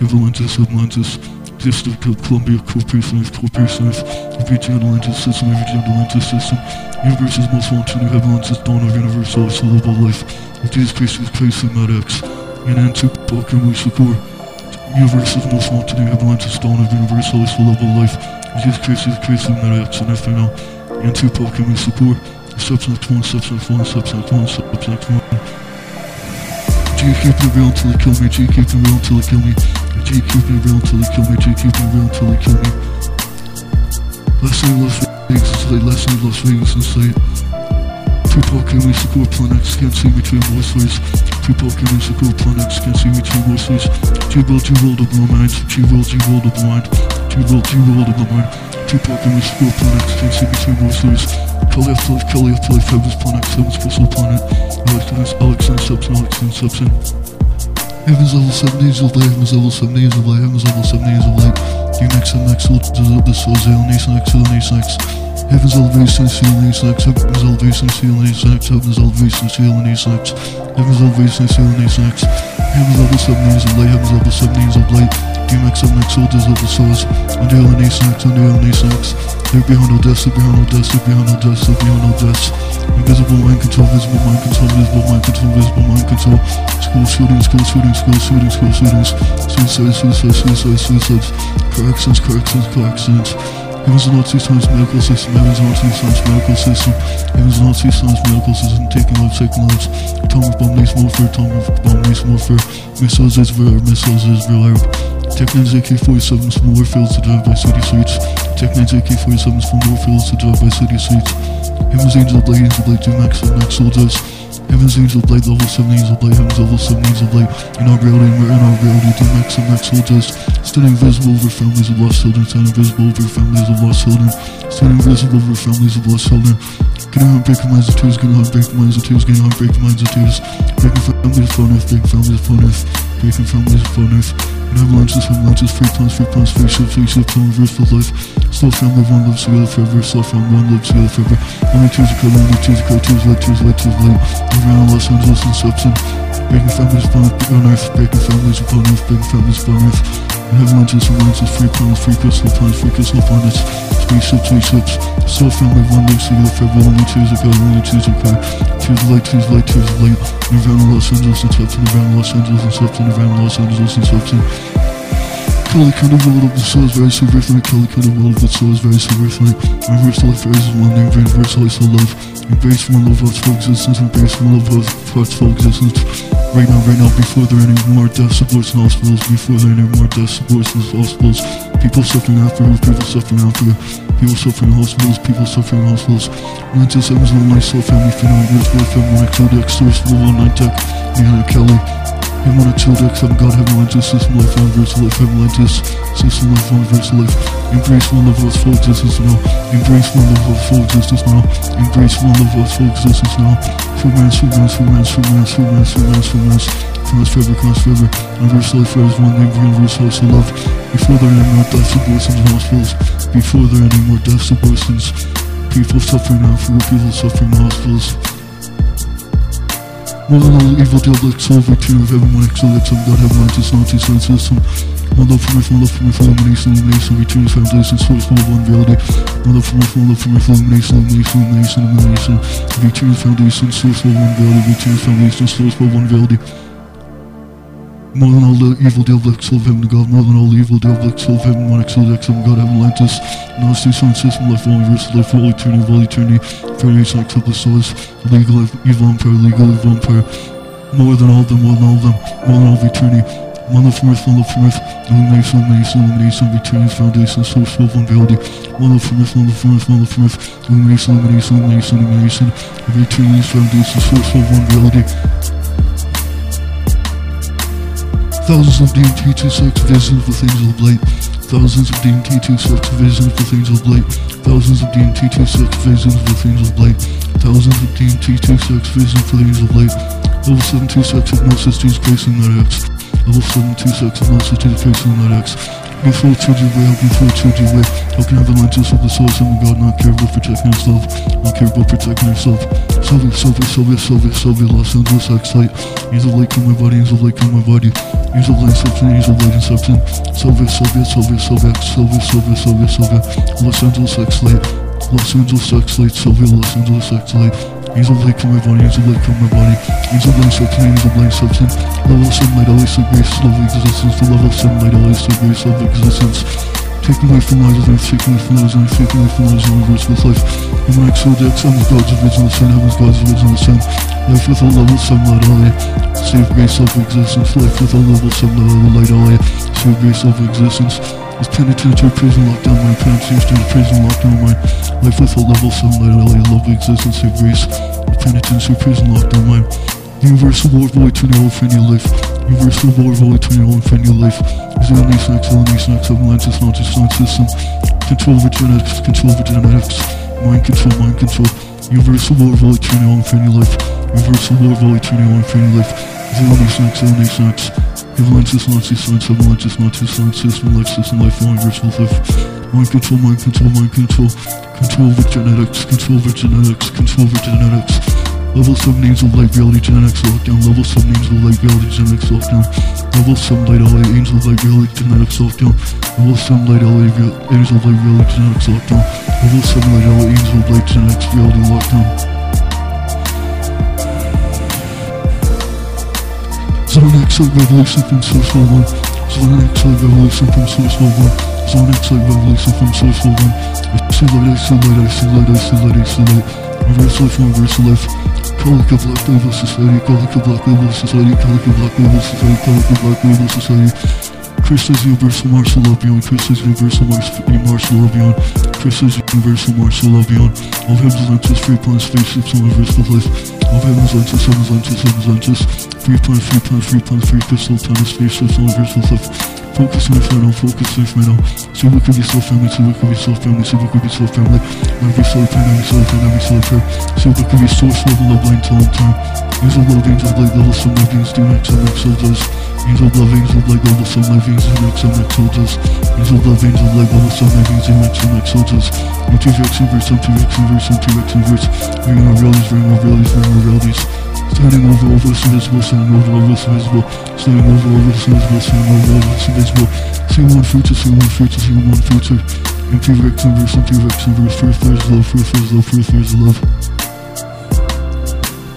Avalantis, Atlantis, District of Columbia Corporation of Corporation of every dream Atlantis system, every dream Atlantis system. Universe's most wanted new Avalantis, dawn of universal, soul of all life. Of Jesus Christ, with Christ and Mad X. And Antu, Balkan, Wishakur. Universe's most wanted new Avalantis, dawn of universal, soul of all life. Of Jesus Christ, with Christ and Mad X. And FNL. And and Wishakur. Substance 1, Substance 1, Substance 1, Substance 1. G keep it real till they kill me, G keep it real till they kill me. G keep it real till they kill me, G keep it real till they kill me. Last night Las Vegas late, last night Las Vegas late. Tupac and me support planets, can't see between voices. Tupac and me support planets, can't see between voices. G-World, G-World of my mind, G-World, G-World of the mind. G-World, G-World of the mind. Tupac and me support planets, can't see between voices. Kelly Afterlife, Kelly Afterlife, Heaven's Planet, Seven's Crystal Planet, Alex, Alex and Subson, Alex and Subson. Heaven's level 7 days of light, Heaven's level 7 days of light, Heaven's level 7 days of light. DMX and Max, the Souls, Alienation X, Alienation X. Heaven's elevation, Alienation X, Heaven's elevation, Alienation X, Heaven's elevation, Alienation X. Heaven's elevation, Alienation X. Heaven's level 7 days of light, Heaven's level 7 days of light. DMX and Max, soldiers of the souls. And the Alienation X, and the Alienation X. They're behind all deaths, they're behind all deaths, they're behind all deaths, they're behind all deaths. Invisible mind control, visible mind control, visible mind control, visible mind control. School shootings, school shootings, school shootings, school shootings. Suicide, suicide, suicide, suicides. Car accidents, car accidents, car accidents. Heaven's an Science Medical System, Heaven's an Nazi Science Medical System, Heaven's an Nazi Science Medical System, taking lives, taking lives. Atomic bomb needs warfare, atomic bomb needs warfare. Missiles is real, missiles is real Arab. Tech-9's AK-47s from warfields to drive by city streets. Tech-9's AK-47s from warfields to drive by city streets. Heaven's Angel Blade, Angel Blade, do max max soldiers. Heaven's Angel Blade, level 7 Angel Blade, Heaven's level 7 Angel Blade. In our reality, we're in our reality, do max and max soldiers. Standing invisible over families of lost children, standing invisible over families of lost children. Standing invisible over families of lost children. Getting on breaking minds of twos, getting on breaking minds of twos, getting on breaking minds of twos. Breaking families of phone earth, breaking families of phone earth. Families of phone earth. And avalanches, avalanches, free plans, free plans, free ships, free ships, on reverse for life. Slow family, one lives together forever. Slow family, one lives together forever. Only twos occur, only twos occur, twos light, twos light, twos light. Around Los Angeles and Subson. Breaking families upon on earth, breaking families upon earth, breaking families upon earth. And avalanches, avalanches, free plans, free crystal plans, free crystal planets. Spaceships, spaceships. Slow family, one lives together forever. Only twos occur, only twos occur. Twos light, twos light, twos light. Around Los Angeles Subson, around Los Angeles Subson, around Los Angeles and Kind of world of the soul is very infinite. Kelly kind of world of the soul is very super infinite. Reverse life phrases one name, reverse life so love. Embrace one love of full existence, embrace one love of parts full existence. Right now, right now, before there are any more deaths, aborts, and hospitals, before there are any more deaths, aborts, and hospitals, People suffering after people suffering after people suffering in hospitals, people suffering in hospitals. Mental sevens on myself, family, family, earth, boy, family, my codex, source, full one, nine tech, Nina Kelly. Him on a chill deck, heaven God, heaven Atlantis, system life, universal life, heaven Atlantis, system life, universal life. Embrace one love of us full existence now. Embrace one love of us full existence now. Embrace one love of us full existence now. Full man's, full man's, full man's, full man's, full man's, full man's, full man's. Cross forever, cross forever. Universal life forever is one name for universal so love. Before there are any more deaths, abortions, and hospitals. Before there are any more deaths, abortions. People suffering now, for people suffering in hospitals. Than all evil deal like of everyone excellence of God have Atlantis, Nazi sun system. One love for my one love for my illumination, illumination, returns foundation, source of one reality. One love for my one love for my illumination, illumination, illumination, illumination. Returns foundation, source of one reality, returns foundation, source of one reality. More than all the evil like soul of heaven to God, more than all the evil like soul of heaven, one excel X of God, heaven Atlantis. Gnostic sun system, life, all universe, life, all eternity, all eternity. Federation, accept the source, legal, evil empire, legal, evil empire. More than all of them, more than all of them, more than all of eternity. One love from earth, one love from earth, illumination, illumination, illumination, of eternity's foundation, source, of one reality. One love from earth, one love from earth, one love from earth, illumination, illumination, illumination, illumination, of eternity's foundation, source, of one reality. Thousands of DMT two sex visions with angel of light. Thousands of DMT two sex visions with angel of light. Thousands of DMT two sex visions with angel of light. Thousands of DMT two sex visions for the angel of light. Level 7 2 sex hypnosis Jesus Christ in that X. Level 7 2 sex hypnosis Jesus Christ in that X. Before children way, before children way. How can I have Atlantis of the son of God, not care about protecting himself, not care about protecting himself. Soviet, Soviet, Soviet, Soviet, Soviet, Los Angeles, X-Light. Angel light come my body, angel light come my body. Angel light substance, angel light and substance. Soviet, Soviet, Soviet, Soviet, Soviet, Soviet, Soviet, Soviet. Los Angeles, X-Light. Los Angeles, X-Light, Soviet, Los Angeles, X-Light. Angel light come my body, angel light come my body. Angel light substance, angel light substance. Level 7 light, always so grace, love existence. The level 7 light, always so grace, love existence. Taking away from lives of life, taking away from lives of life, taking away from lives of universe with life. Human X, Soul, Dex, Son, God's original sin, heaven's God's of original sin. Life with all level 7 light, always. Save grace, love existence. Life with all level 7 light, always. Save grace, love existence. It's penitentiary prison lockdown mind, penitentiary prison lockdown mind. Life with a level 7 light, always. Love existence, save grace. Penitentiary prison lockdown mind. Universal war void to for your life. Universal war void to for your life. Zero nation X, zero nation X, Atlantis, not just sun system. Control over genetics, control over genetics. Mind control, mind control. Universal void to all for your life. Universal void to all for your life. Zero nation X, zero nation X. Atlantis, not just sun system, Atlantis, not sun system, life system, life, universal life. Mind control, mind control, mind control. Control over genetics, control over genetics, control over genetics. Level 7 angel light reality genetics lockdown. Level 7 angel light reality genetics lockdown. Level 7 light LA angel of light reality genetics lockdown. Level 7 light LA angel light reality genetics lockdown. Level 7 light LA angel light genetics reality lockdown. Zone X light revolution from source level 1. Zone X light revolution from source level 1. Zone X light revolution from source level 1. I see light, I see light, I see light, I see light, I see light. Reverse life, reverse life. Calico Black Label Society, Calico Black Label Society, Calico Black Label Society, Calico Black Label Society. Chris is Universal Martial Beyond, Chris is Universal Martial Love Chris is Universal Martial Beyond. All heavens, lenses, free plans, spaceships, all universal life. All heavens, lenses, heavens, lenses, heavens, lenses. Free plans, free plans, free plans, free crystal, tennis, spaceships, all universal life. Focus life right now, focus life right now. See what could be so family, see what could be so family, see what could be so family. Soul prayer, every soul prayer, every soul prayer. See what could be source level of blind till time. Angel love, angel light, level some life beings, do X, and X, so does. Angel love, angel light, level some life beings, do X, and X, so does. Angel love, angel light, level some life beings, do X, and X, so does. M2X inverse, M2X inverse, M2X inverse. Bring our realities, bring our realities, bring our realities. Standing over, over, us invisible, standing over, over, us invisible. Standing over, over, us invisible, standing over, over, us invisible. See one future, see one future, see one future. Empty Rex inverse, empty Rex inverse. First there's love, first there's love, first there's love.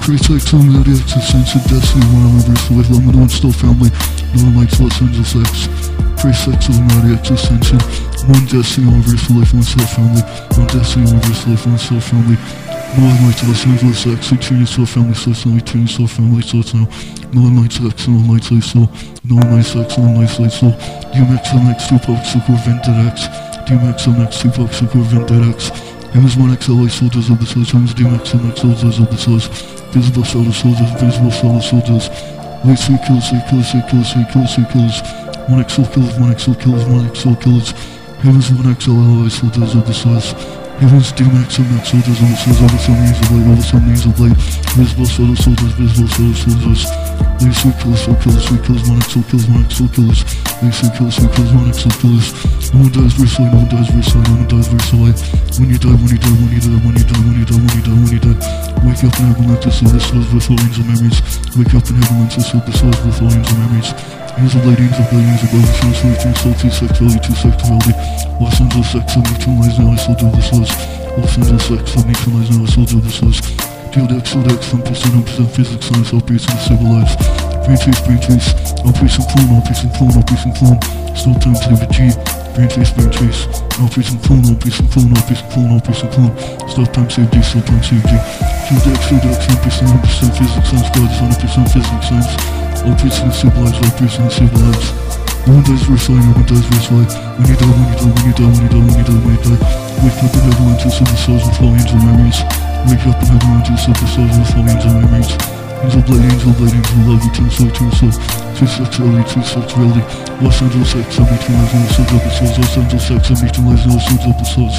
Creates like some the X, sense of destiny, one on reverse with love, no one still family. No one likes Los Angeles X. Creates sex of the X ascension. One destiny, one reverse life, one self family. One destiny, one reverse life, one self family. No one lights Los Angeles X, we turn soul family source now, we turn soul family source now. No one lights X, no one lights light soul. No one lights X, no one lights light soul. DMX MX, Tupac, Shakur, Vented X. DMX MX, Tupac, Shakur, Vented X. Heavens 1X, LA soldiers of the source. Heavens DMX MX, soldiers of the source. Visible solar soldiers, visible solar soldiers. Wait, sweet killers, sweet killers, sweet killers, sweet killers, sweet killers. 1X soul killers, 1X soul killers, 1X soul killers. Heavens 1X, LA soldiers of the source. Heavens DMX MX soldiers of the source. Over some means of light, over some means of light. Visible solar soldiers, visible solar soldiers. Wait, sweet killers, sweet killers, sweet killers, 1X soul killers, 1X soul killers. Wait, sweet killers, sweet killers, 1X soul killers. No one dies verse no one dies verse no one dies verse When you die, when you die, when you die, when you die, when you die, when you die, when you die. Wake up in heaven like the soul, the souls with volumes of memories. Wake up in heaven like the soul, the souls with volumes of memories. Angels of light, angels of light, angels of light, transfer, two soul, two sexuality, two sexuality. Los Angeles sex, I'm two lies now, I still do the souls. Los Angeles sex, I'm two lies now, I still do the souls. Soul deck, some percent, some percent physics, science, all peace and civil lives. Brain trace, brain trace, all peace and clone, all peace and clone, all peace and clone. Still time to the G. Brain trace, brain trace. All peace and clone, all peace and clone, all peace and clone, all peace and clone. Still time save G, still time save G. Soul deck, some percent, some percent physics, science, God is 100% physics, science. All peace and civil lives, all peace and civil lives. No one dies verse line, no one dies verse line. When you die, when you die, when you die, when you die, when you die, when you die. Wake up in heaven until the souls with all angel memories. Wake up in heaven until the souls with all angel memories. Angel blade, angel blade, angel love, eternal soul, eternal soul. Two sexuality, two sexuality. Los Angeles sex, I'm between lives, no souls of the souls. Los Angeles sex, I'm between lives, no souls of the souls.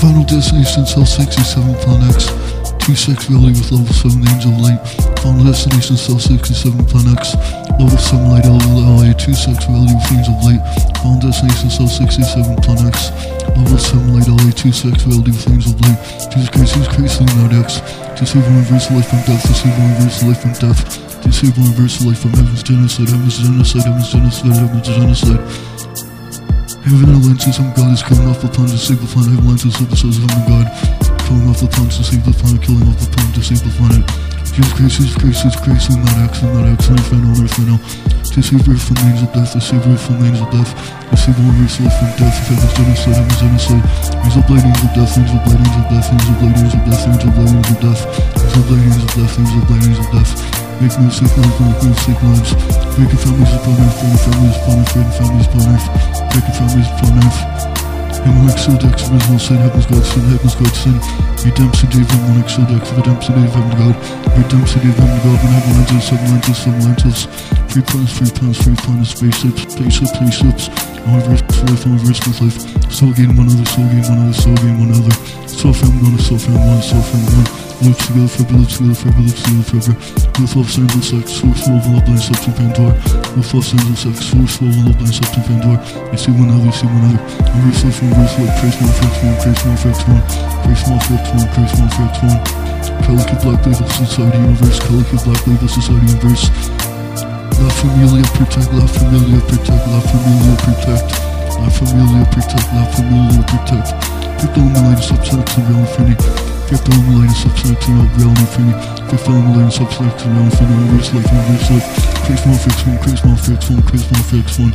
Final destination, cell 67, plan X. Two sexuality with level 7, angel light. Final destination, cell 67, plan X. Level 7 light, LLA, two sexuality with angel light. Final destination, cell 67, plan X. Level 7 light, LA, two sexuality with angel light. Jesus Christ, Jesus Christ, Leonard X. Disable universal life from death, disable universal life from death. Disable universal life from heaven's genocide, heaven's genocide, heaven's genocide, heaven's genocide. Heaven Atlantis, I'm God is coming off disable the planet, Heaven Atlantis, of the souls of God. Killing off the planet, disable the planet, killing off the planet, disable the planet. Jesus Christ, Jesus Christ, I'm not X, not X, I'm not on earth from angel death, disable earth from angel death. Disable universal life from death, heaven's genocide, heaven's genocide. Angel blade, angel death, angel blade, death, angel blade, angel death, angel blade, angel death. Angel blade, angel death, angel blade, angel death. Make no sick life, make no sick lives. Making families upon earth, making families upon earth, making families upon earth. Making families upon earth. Heaven like Sodex, original sin, heaven's God sin, heaven's God sin. Redemption heaven, one like Sodex, redemption to heaven God. Redemption to heaven God, when heaven lenses, seven lenses, seven lenses. Three planets, three planets, three planets, spaceships, spaceships, spaceships. All reverse with life, all reverse with life. Soul gain one other, soul gain one other, soul gain one other. Soul fam one, soul fam one, soul fam one. Live together forever, live together forever, live together forever. With Los Angeles sex, source love, love, blind, substance, Pandora. With Los Angeles sex, source love, love, blind, substance, Pandora. You see one other, you see one other. Reverse life, reverse life, trace one, effects one, trace one, effects one. Trace one, effects one, trace one, effects one. Calico Black Label Society Universe, Calico Black Label Society Universe. La Familia Protect, La Familia Protect, La Familia Protect. La Familia Protect, La Familia Protect. Pick the latest subsets of Real Infinity. Pick the latest subsets of Real Infinity. Pick the latest subsets of Real Infinity. Reverse life, reverse life. Craze more fix one, craze more fix one, craze more fix one.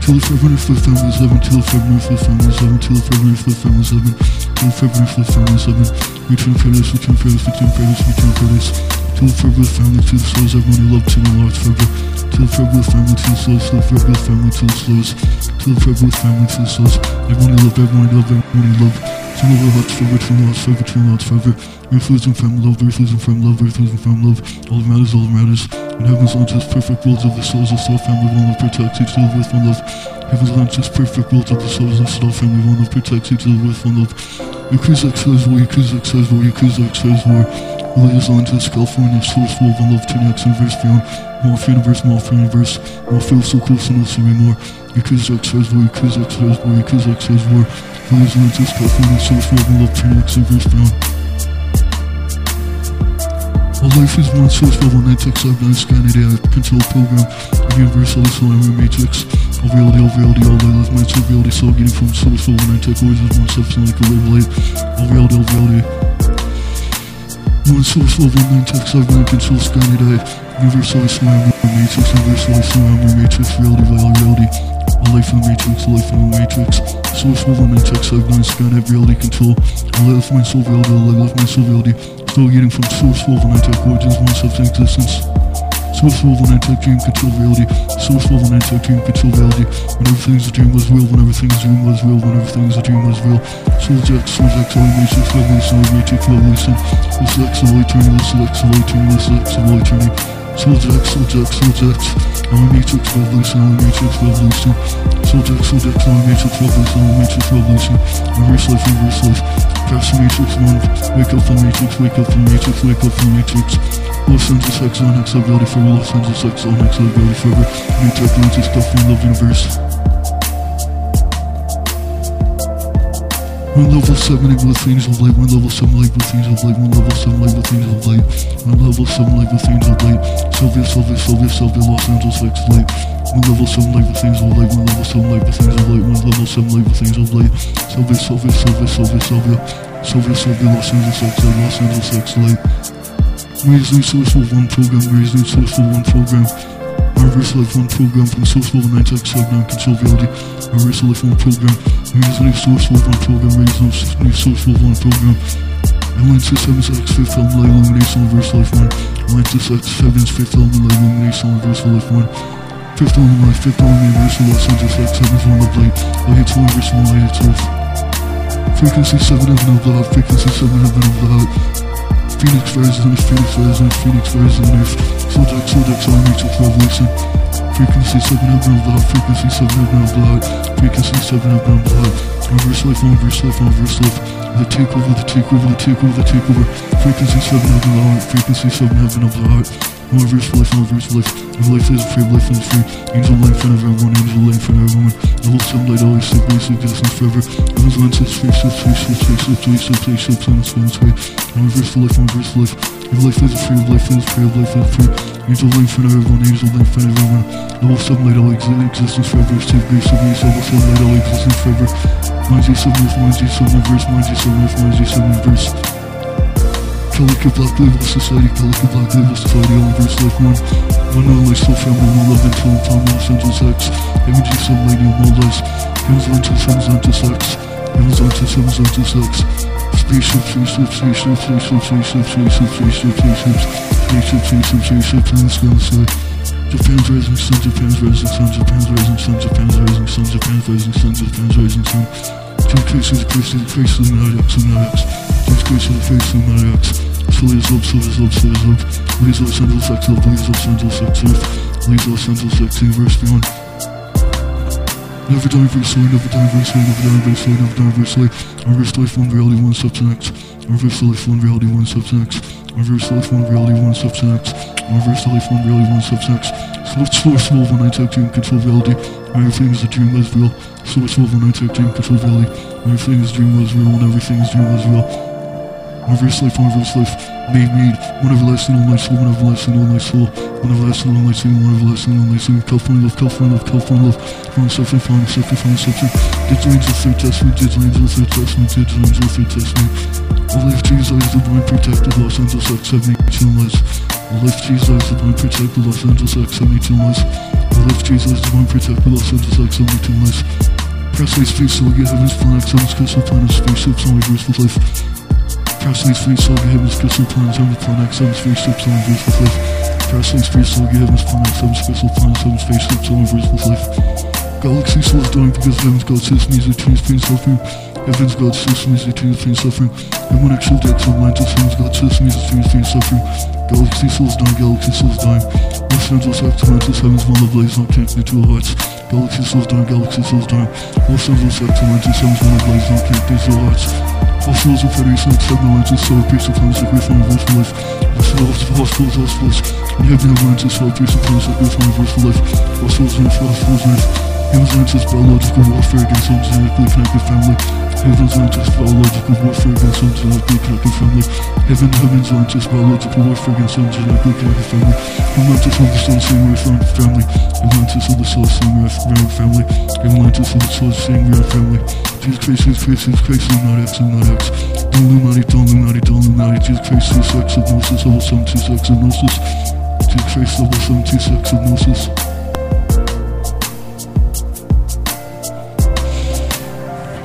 Till the February for families 11, till the February for families 11, till the February for families 11, till the February for families 11. Return fairness, return fairness, return fairness, return fairness. Till the February family, till the souls, everyone you love, till the Lord's forever. Till the February family, till the souls, till the February family, till the souls. Till the February family, till the souls. Everyone you love, everyone you love, everyone you love. Till the hearts forever, till the hearts forever, till the hearts forever. Earth losing family love, earth losing family love, earth losing family love. All that matters, all that matters. In heaven's lunch is perfect worlds of the souls of soul family, one love protects each other with one love. Heaven's lunch is perfect worlds of the souls of soul family, one love protects each other with one love. Yakuza says war, Yakuza says war, Yakuza says war. Latest Atlantis, California, source full of love, 10x universe beyond. Morph universe, morph universe. Morph feels so close and also me more. Yakuza says war, Yakuza says war, Yakuza says war. Latest Atlantis, California, source full of love, 10x universe beyond. All life is one source for one text I've done scanning AI control program of universal solar matrix of reality of reality all I live my soul reality soul getting from source for one tech always is one substance like a live light of reality of reality one source for one text I've done control scanning AI universal solar matrix universal solar matrix reality via reality A life in the matrix, a life in the matrix. Source woven in text, I've known scan reality control. I left my soul reality, I left my soul reality. Still getting from source woven in tech origins, one substance existence. Source woven in tech dream control reality. Source woven in tech dream control reality. When everything's a dream was real, when everything's a dream was real, when everything's a dream was real. Jack, Soul Jack, Soul Matrix, Revolution, Matrix, Revolution. This X, Eternity, this X, Eternity, this X, Eternity. Soul Jack, Soul Jack, Soul Jack. I'm a Matrix Revolution, I'm a Matrix Revolution. Soul Jack, Soul Jack, I'm a Matrix Revolution, I'm a Matrix Revolution. Reverse life, reverse life. Past the Matrix 1. Wake up from Matrix, wake up from Matrix, wake up from Matrix. Los Angeles X on X, I've got it forever. Los Angeles X on X, I've got it forever. New technology stuff from Love Universe. One level 7 with things of light, one level 7 light with things of light, one level 7 light with things of light, one level 7 light with things of light. Sylvia, Sylvia, Sylvia, Sylvia, Los Angeles X light. One level 7 light with things of light, one level 7 light with things of light, one level 7 light with things of light. Sylvia, Sylvia, Sylvia, Sylvia, Sylvia, Sylvia, Sylvia, Los Angeles X light, Los Angeles X light. Raise new source for one program, raise new source for one program. Reverse life one program from source level 9 to X now control reality. Reverse life one program. Raise new source for one program, raise new source for one program. Atlantis 7's X fifth element light illumination reverse life one. Atlantis X 7's fifth element light illumination reverse life one. Fifth element light, fifth element reversal Los Angeles X 7's one of light. Light one reversal light it's earth. Frequency 7 heaven of the heart, frequency 7 heaven of the heart. Phoenix Resonance, Phoenix Resonance, Phoenix Resonance, Sodex, Sodex, I Matrix Revolution. Frequency 7 heaven of the heart, frequency 7 heaven of the heart, frequency 7 heaven of the heart. Reverse life, reverse life, reverse life. The takeover, the takeover, the takeover, the takeover. Frequency 7 heaven of the heart, frequency 7 heaven of the heart. Reverse life, reverse life. If life is free, life is free. Angel life for everyone, angel life for everyone. Level 7 light, always sick, basic existence forever. Heaven's lenses, spaceships, spaceships, spaceships, spaceships, spaceships, and spaceships, way. Reverse life, reverse life. If life is a free, if life is free, if life is free. Angel life for everyone, angel life for everyone. Level 7 light, all existence forever. Safe base, safe base, level 7 light, all existence forever. Mind G7 with Mind G7 reverse, Mind G7 with Mind G7 reverse. Calico Black Label Society, Calico Black Label Society, all reverse life one. One only soul family, one love until time, Los Angeles X. MG Sun Lady, all lives. Heaven's Lentis, Heaven's Lentis X. Heaven's Lentis, Heaven's Lentis X. Spaceship, spaceship, spaceship, spaceship, spaceship, spaceship, spaceship, spaceships, spaceship, spaceship, spaceship, in the sky, the sky. Japan's rising sun, Japan's rising sun, Japan's rising sun, Japan's rising sun, Japan's rising sun, Japan's rising sun. Grace is Grace is not X. Soul is love, soul is love, soul is love. Leads Los Angeles love, leads Los Angeles earth. Leads Los Angeles X universe beyond. Never die versely, never die versely, never die versely, never die versely. Reverse life, one reality, one substance. Reverse life, one reality, one substance. Reverse life, one reality, one substance. Reverse life, one reality, one substance source, level, one I tech team, control reality. Everything is a dream was real. Source, level, one I tech team, control reality. Everything is dream was real, and everything is dream was real. Reverse life, reverse life, made made, one everlasting all my soul, one everlasting all my soul, one everlasting all my soul, one everlasting all my soul, California love, California love, California love, found suffering, found suffering, found suffering, digital angel third testament, digital angel third testament, digital angel third testament, all life Jesus is the divine protected, Los Angeles X 72 lives, all life Jesus is the divine protected, Los Angeles X 72 lives, all life Jesus the divine protected, Los Angeles X 72 lives, press lights face, so we get heaven's planet, heaven's crystal planet, spaceships, on reverse with life, Presley's free soul, get heaven's crystal plans, heaven's planet, seven's spaceships, on reverse with life. Presley's free soul, get heaven's planet, seven's crystal plans, seven's spaceships, on reverse with life. Galaxy souls dying because heaven's God systems are between pain suffering. Heaven's God systems are between pain suffering. And when one actual dead to Atlantis, heaven's God systems are between pain suffering. Galaxy souls dying, galaxy souls dying. Los Angeles Atlantis, heaven's one of blaze, not connected to our hearts. Galaxy souls dying, galaxy souls dying. Los Angeles Atlantis, heaven's one of blaze, not connected to our hearts. Hospitals and Federation accept the Atlantis, so peace upon us, agree from reverse for life. Hospitals, hospitals, hospitals. In heaven Atlantis, so peace upon us, agree from reverse for life. Hospitals, life, hospitals, life. Heaven's Atlantis, biological warfare against some genetically connected family. Heaven's Atlantis, biological warfare against some genetically connected family. Heaven, Heaven's Atlantis, biological warfare against some genetically connected family. Atlantis of the soul, same earth, round family. Atlantis of the soul, same earth, round family. Atlantis of the soul, same earth, family. Jesus Christ, Jesus Christ, Jesus Christ, Illuminati X, Illuminati X. Illuminati, Illuminati, Illuminati. Jesus Christ, Jesus X, Hypnosis, level 726, Hypnosis. Jesus Christ, level 726, Hypnosis.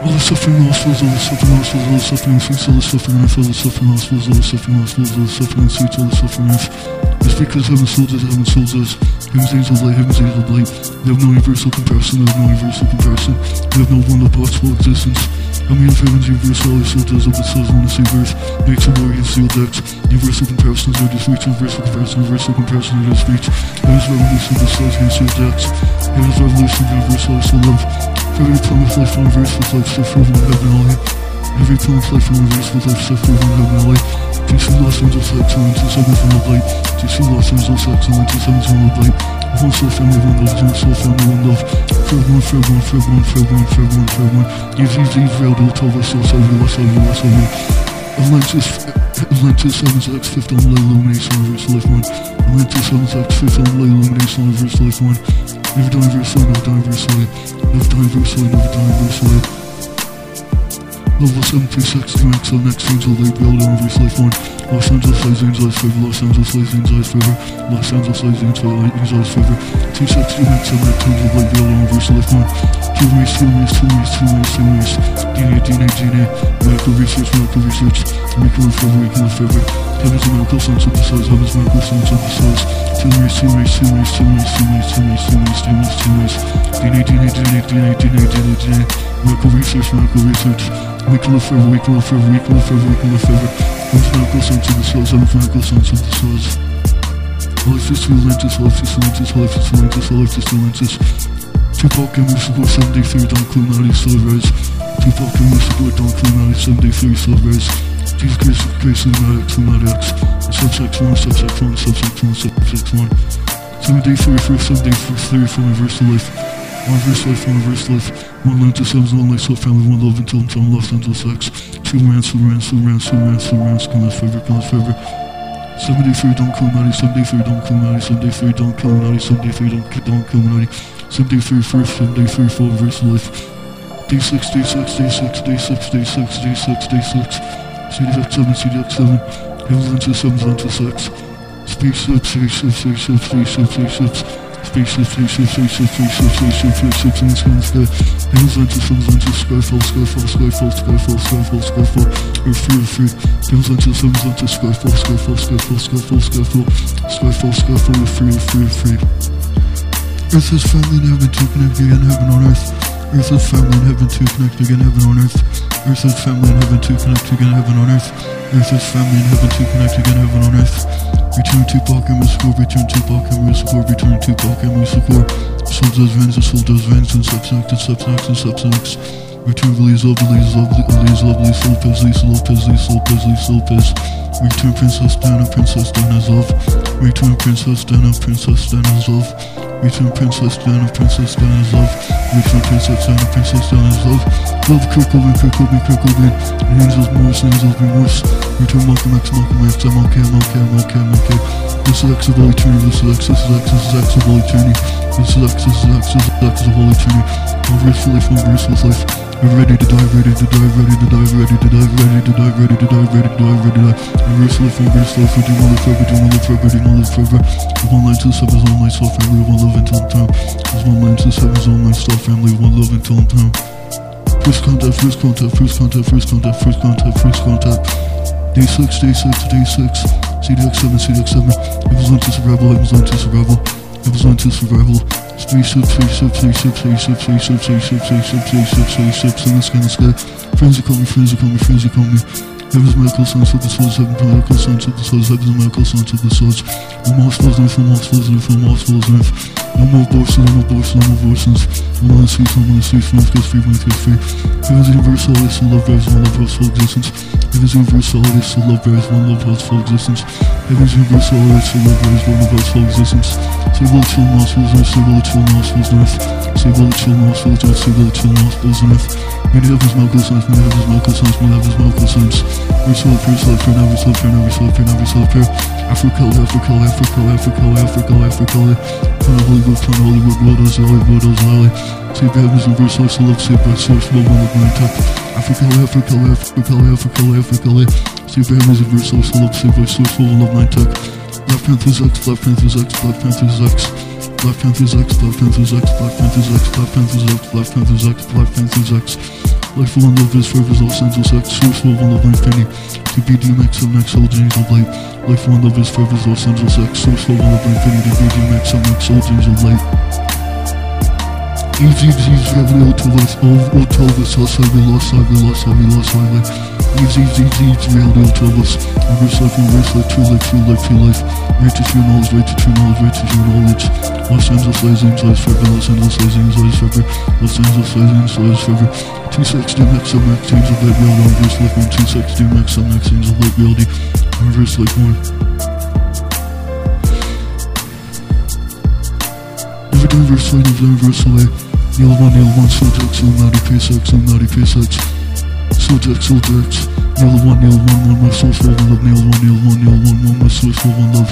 All the suffering lost feels, all the suffering lost feels, all the suffering feels, all the suffering earth, all the suffering lost feels, all the suffering lost feels, all the suffering seats, all the suffering earth. It's because heaven us, heaven us. Heaven's angels light, heaven's angels light. We have no universal comparison, we have no universal comparison. We have no one of possible existence. I mean, if heaven's universal, all does, but souls want to see birth. Makes a warrior sealed decks. Universal comparisons are just reach, universal comparison, universal comparison are just reach. Heaven's revolution, the souls can sealed decks. Heaven's revolution, universal, still love. For every plummet life on verse with life, so proven in heaven only. Every time I fly from the roots, the life set moving down my life. DC Los Angeles excellence is everything I like. DC Los Angeles excellence is everything I like. One soul family, one love, one soul family, one love. Fair one, fair one, fair one, fair one, fair one, fair one. Easy, easy, real, don't tell us, I'll save you, I'll save you, I'll save you. Atlantis, Atlantis 7's X5th on Light Illumination verse, Life 1. Atlantis 7's X5th on Light Illumination verse, Life 1. Never die, verse 1, never die, verse 1. Never die, verse 1, never die, verse 1. Level 736, the max on next angel, they build on reverse life one. Los Angeles Lights Angels Favor, Los Angeles Lights Angels Favor, Los Angeles Lights Angels Favor, 260 max on that angel, they build on reverse life one. Two ways, two ways, two ways, two ways, two ways. DNA, DNA, DNA, medical research, medical research, live forever, make it live forever. Heaven's a medical science synthesize, heaven's medical science synthesize. Two ways, two ways, two ways, two ways, two ways, two ways, two ways, two ways, two ways. DNA, DNA, DNA, DNA, DNA, DNA, DNA, medical research, medical research. Weekly fever, weekly fever, weekly fever, weekly fever. Empirical sense of the source, empirical sense of the source. Life is relentless, life is relentless, life is relentless, life is relentless. Tupac and Musical 73, Don Clonelli, Silvers. Tupac and Musical, Don Clonelli, 73, Silvers. These cases, cases, Maddox, and Maddox. Subsex 1, subsex 1, subsex 1, subsex 1. 73, for 73, 3, 5, verse life. One verse life, one verse life, one life to sevens, one life to family, one love until time, love until sex. Superman, Superman, Superman, Superman, Superman, Superman, forever, comes forever. Someday free, don't kill naughty, someday free, don't kill naughty, someday free, don't kill naughty, someday free, don't don't kill naughty. Someday free, first, someday free, full verse life. Day 6, day 6, day 6, day 6, day 6, day 6, day 6. CDX 7, CDX 7. Heaven into 7, to 6. Spaceships, spaceships, spaceships, spaceships, spaceships. Spaceship, spaceship, spaceship, spaceship, spaceship, spaceships in the sky, in the sky. Heavens into, heavens into, skyfall, skyfall, skyfall, skyfall, skyfall, skyfall. You're free, you're free. Heavens into, heavens into, skyfall, skyfall, skyfall, skyfall, skyfall. Skyfall, skyfall, you're free, you're free, you're free. Earth is family in heaven, two connect again, heaven on earth. Earth is family in heaven, two connect again, heaven on earth. Earth is family in heaven, two connect again, heaven on earth. Earth is family in heaven, two connect again, heaven on earth. Return to Tupac and Musical, return to Tupac and Musical, return Tupac and Musical. Soul does vans, the soul does vans, and subsex, and subsex, and subsex. Return Belize, love, Belize, love, Belize, love, Lisa Lopes, Lisa Lopes, Lisa Lopes, Lisa Lopes. Return Princess Diana, Princess Diana's love. Return Princess Diana, Princess Diana's love. Return Princess Diana, Princess Diana's love. Return Princess Diana, Princess Diana's love. Love Kurt Cobain. And angels Morris, angels remorse. Return Malcolm X, Malcolm X, I'm okay, I'm okay. This is X of all eternity, this is X, this is X, this is X of all eternity. This is X, this is X, this is X of all eternity. Verse for life, for life. I'm ready to die, ready to die, ready to die, ready to die, ready to die, ready to die, ready to die, ready to die. I'm restless, I'm restless, I do not live forever, do not live forever, do not live forever. Live one life to suffer, live one life to suffer, one love until I'm thrown. Live one life to suffer, live one life to Family, one love until I'm thrown. First contact, first contact, first contact, first contact, first contact, first contact. Day 6, day 6, day 6. CDX7, CDX7. Heaven's Lent to Survival, Heaven's Lent to Survival it was on to survival. It was on to survival. Spaceship, spaceship, spaceship, spaceship, spaceship, spaceship, spaceship, spaceship, spaceships in the sky, in the sky. Friends are coming, friends are coming, friends are coming. Heaven's medical science of the souls, heaven's medical science of the souls, heaven's medical science of the souls. No more flows, no more flows, no more flows, no no more abortions, no more abortions, no more abortions. No more streets, no more streets, no gets free, no I'm not Dawson, I'm not Dawson, I'm not Dawson. I'm on a six, I'm on a six, one plus three, see. plus three. Heaven's universal, it's the love rise, one love loves for existence. Heaven's universal, it's the love rise, one love loves for existence. Heaven's universal, it's the love rise, one love loves for existence. Say well to Nashville's north, say well to Nashville's north. Say well to Nashville's north, say well to Nashville's north. Many of his medical signs, many of his medical signs, many of his medical signs. We saw prayer, saw prayer, now we saw prayer, now we saw prayer, now we saw prayer. Africa, Africa, Africa, Africa, Africa, Africa, Africa. Hollywood, Planet Hollywood, World is Alley, World is Alley. Save heavens and verse life, so love, save by source, love, one of my tech. Africa, Africa, Africa, Africa, Africa, Save heavens and verse life, so love, save by source, love, one of my tech. Black Panthers X, Black Panthers X, Black Panthers X left hand through Zex, left hand through Zex, left hand through Zex, left hand through Zex, left hand through Zex, left hand through Zex. Life full of love is forever Los Angeles sex, source full of love infinity. To be DMX, I'm next, all dreams of light. Life full of love is forever Los Angeles sex, source full of love infinity. To be DMX, I'm next, all dreams of light. Easy disease, revenue to us, all, all to us, lost, I will lost, I will lost, I will lost, I will. Easy, easy, reality to us. Reverse life, reverse life, true life, true life, true life. Right to true knowledge, right to true knowledge, right to true knowledge. Los Angeles, Lies, Lies, Forever, Los Angeles, Lies, Lies, Forever. Los Angeles, Lies, Lies, Forever. Two sex, do max, some max, angel, light, reality, reverse life, one, two sex, do max, some max, angel, light, reality. Reverse life, one. Never do reverse light, never do reverse light. Nail one, nail one, subject, Illuminati, PSX, Illuminati, PSX. Subject, subject. Nail one, nail one, one, my source, love, love. Nail one, nail one, nail one, one, my source, love, one, love.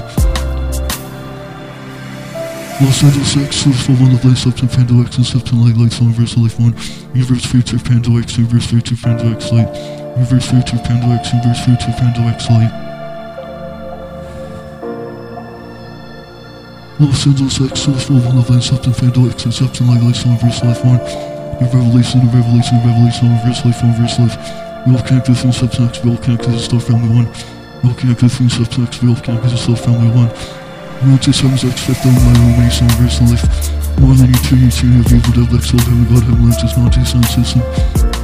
Los Angeles X, source, love, love, light, substance, Pando X, substance, light, light, universal, life, one. Universe, future, Pando X, universe, future, Pando X, light. Universe, future, Pando X, universe, future, Pando X, light. Los Angeles X, source, love, one, love, light, substance, Pando X, substance, light, light, universe, life, one. Your revelation, your revelation, your revelation, reverse life, reverse life. We all connected through substance, we all connected to Still Family One. We all connected through substance, we all connected to Still Family One. We all take seven X, fifth on my illumination, reverse life. More than eternity, eternity of evil, devil, soul, heaven, God, heaven, light, just not sound system.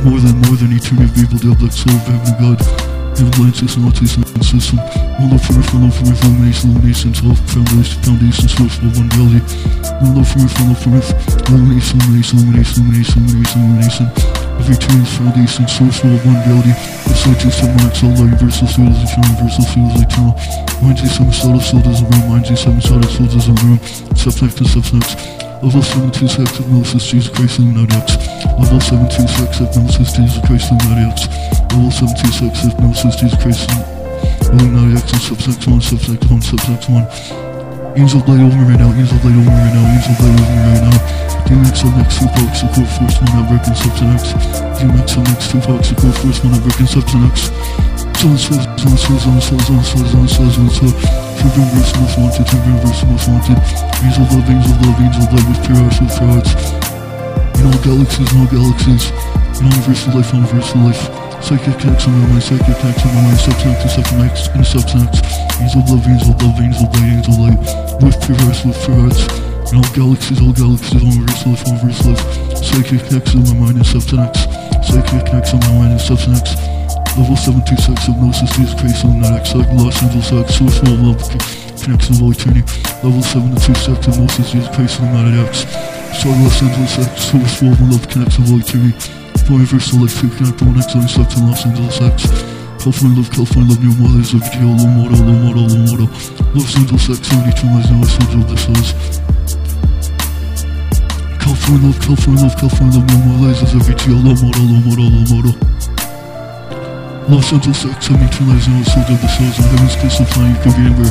More than, more than eternity of evil, devil, soul, heaven, God. Light, system, not sound system. One love from earth, one love from earth, illumination, illumination, self, foundation, foundation, source, love, one reality. One love from earth, love from earth, illumination, illumination, illumination, illumination, illumination. Every change, foundation, source, love, one reality. The just seven max, all universal, soul is eternal, universal, soul is eternal. Mind G7, soul, soul does a room, mind G7, soul, soul does a room. Subtext to subtext. Level 72 sex hypnosis, Jesus Christ, Illuminati. Level 72 sex hypnosis, Jesus Christ, Illuminati. Level 72 sex hypnosis, Jesus Christ, Illuminati X, and subsex 1, subsex 1, subsex 1. Angel blade over me right now, angel blade over me right now, angel blade over me right now. DMX on box, the core force, one network, and substance X. DMX on box, the core force, one network, and substance X. Zone souls, zone souls, zone souls, zone souls, zone souls, zone souls. Children verse most wanted, children verse most wanted. Angel love, angel love with pure hearts, with pure hearts. In all galaxies, in all galaxies. In universal life, universal life. Psychic connects on my mind, psychic connects on my mind, substance to substance and substance. Angel love, angel love, angel light, angel light. With hearts, with hearts. In all galaxies, all galaxies, universal life, universal life. Psychic connects on my mind and substance. Psychic connects on my mind and substance. Level 76 hypnosis, Jesus Christ, Illuminati X, like Los Angeles X, source of love, connection of eternity. Level 72 sex hypnosis, Jesus Christ, Illuminati X. So Los Angeles X, source of love, connection of. For universal life, to connect the one X, only steps in Los Angeles X. California love, California love, new models of GL, low model, low model, low model. Los Angeles X, 72 lies, no essential of the souls. California love, California love, California love, new models of GL, low model, low model, low model. Los Angeles X, 72 lies, no essential of the souls. And heaven's kiss of flying, you can be anywhere.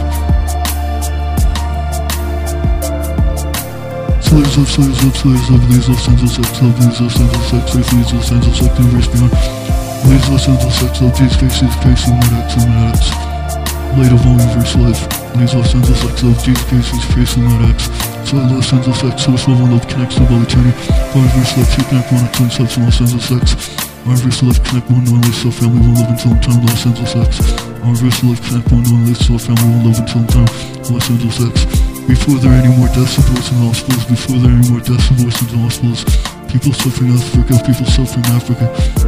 Slaves love, slaves love, slaves love, leaves Los Angeles X, love, leaves Los Angeles X, life leaves Los Angeles X, universe beyond. Leaves Los Angeles X, love, Jesus Christ, Jesus Christ, Illuminati X, Illuminati X. Light of all universe life. Leaves Los Angeles love, Jesus Christ, Jesus Christ, Illuminati X. So Los Angeles X, source love, one love, connects to all eternity. All universe life, two connect one, twin subs, Los Angeles X. Universe life, connect one, one life, soul, family, one love until time, Los Angeles X. Universe life, connect one, one life, soul, family, one love until time, Los Angeles X. Before there are any more deaths, aborts, and hospitals, before there are any more deaths, aborts, and hospitals, people suffering in Africa, people suffering in Africa,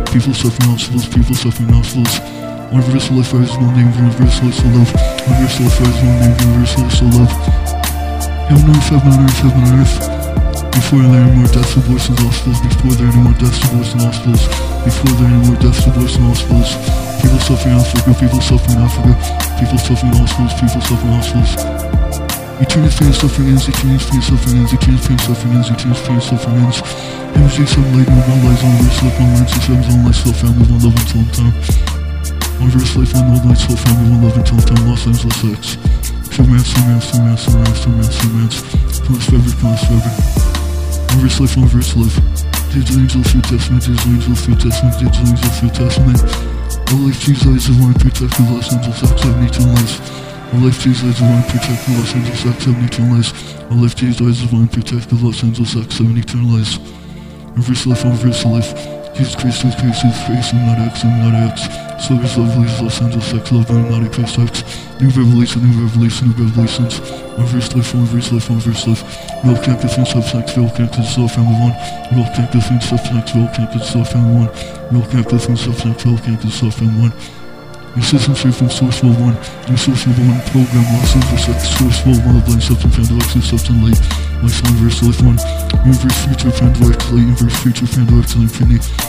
people suffering in hospitals, people suffering in hospitals. Universal life is one name, universal life, so love. Universal life is one name, universal life, so love. Heaven on earth, heaven on earth, heaven on earth. Before there are more deaths, of aborts, and hospitals, before there are more deaths, of aborts, and hospitals, before there are more deaths, of aborts, and hospitals. People suffering in Africa, people suffering in Africa, people suffering in hospitals, people suffering in hospitals. Eternity pain, suffering ends, eternity pain, suffering ends, eternity pain, suffering ends, eternity pain, suffering ends. Energy, sunlight, no one lies on verse life, one light, systems, one life, soul, family, one love until time. One verse life, one light, soul, family, one love until time, Los Angeles X. Two mans, two mans, two mans, two mans, two mans, two mans. Promise forever, promise forever. One verse life, one verse life. Digital angel through testament, digital angel through testament, digital angel through testament. All life, Jesus, is one protect the Los Angeles X, 72 lives. All life Jesus is one protect the Los Angeles X, 72 lives. All life Jesus is one protect the Los Angeles X, 72 lives. Reverse life, reverse life. Jesus Christ, Jesus Christ, Jesus Christ, Illuminati X, Illuminati X. Silver's Lovely, Los Angeles X, Love, Illuminati Christ X. New revelation, new revelation, new revelations. Reverse life, one reverse life, one reverse life. Real connected things, subsex, real connected soul family one. Real connected things, subsex, real connected soul family one. Real connected things, subsex, real connected soul family one. New system straight from source flow one. New source flow one program, lost silver sex, source flow one, blind substance, found Alexis, substance light. My son, verse life one. Universe future, friend, light, light, universe future, friend, light, infinity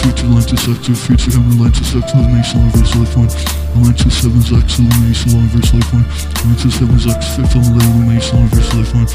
free to the line to sex, to free to every line to sex, no nation, long verse lifeline. Line to seven's X, illumination, long verse lifeline. Line to seven's X, fifth on the illumination, long verse lifeline.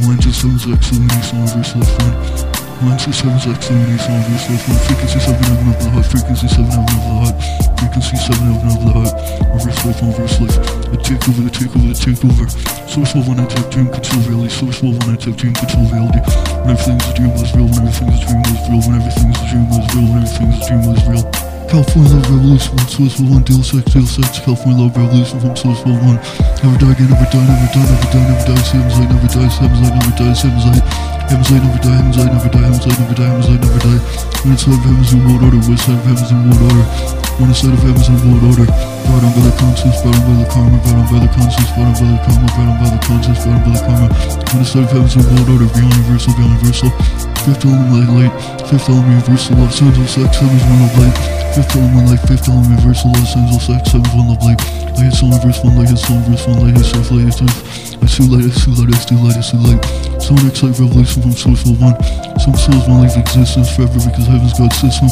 Line to seven's X, illumination, long verse lifeline. 167 like 785 yes, yes, yes. Frequency 7 of another heart, frequency 7 of another heart, frequency 7 of another heart. Reverse life, reverse life. I take over, I take over, I take over. Source of one attack, dream control reality. Source of one attack, dream control reality. When everything's a dream was real, when everything's a dream was real, when everything's a dream was real, when everything's a dream was real. California Love Revolution, from source for one, deal sex, deal sex, California Love Revolution, from source for one. Never die again, never die, never die, never die, never die, Sam's light, never die, Sam's light, never die, Sam's light. Heaven's light, never die, heaven's light, never die, heaven's light, never die, heaven's light, never die. One side of heaven's in world order, west side of heaven's in world order. One side of heaven's in world order. Brought on the conscience, brought on the karma, brought on the conscience, brought on the karma, brought on the conscience, brought on the karma. One side of heaven's in world order, beyond universal, beyond universal. Fifth element light, light, fifth element universal, love, Los Angeles sex, seven's one of light. Fifth element light, fifth element universal, Los Angeles sex, seven's one of light. Light is soul, verse one, light is soul, verse one, light is life, light is life. I see light, I see light, I see light, I see light. Next light revelation from source level one. Some souls won't leave existence forever because heaven's God's system.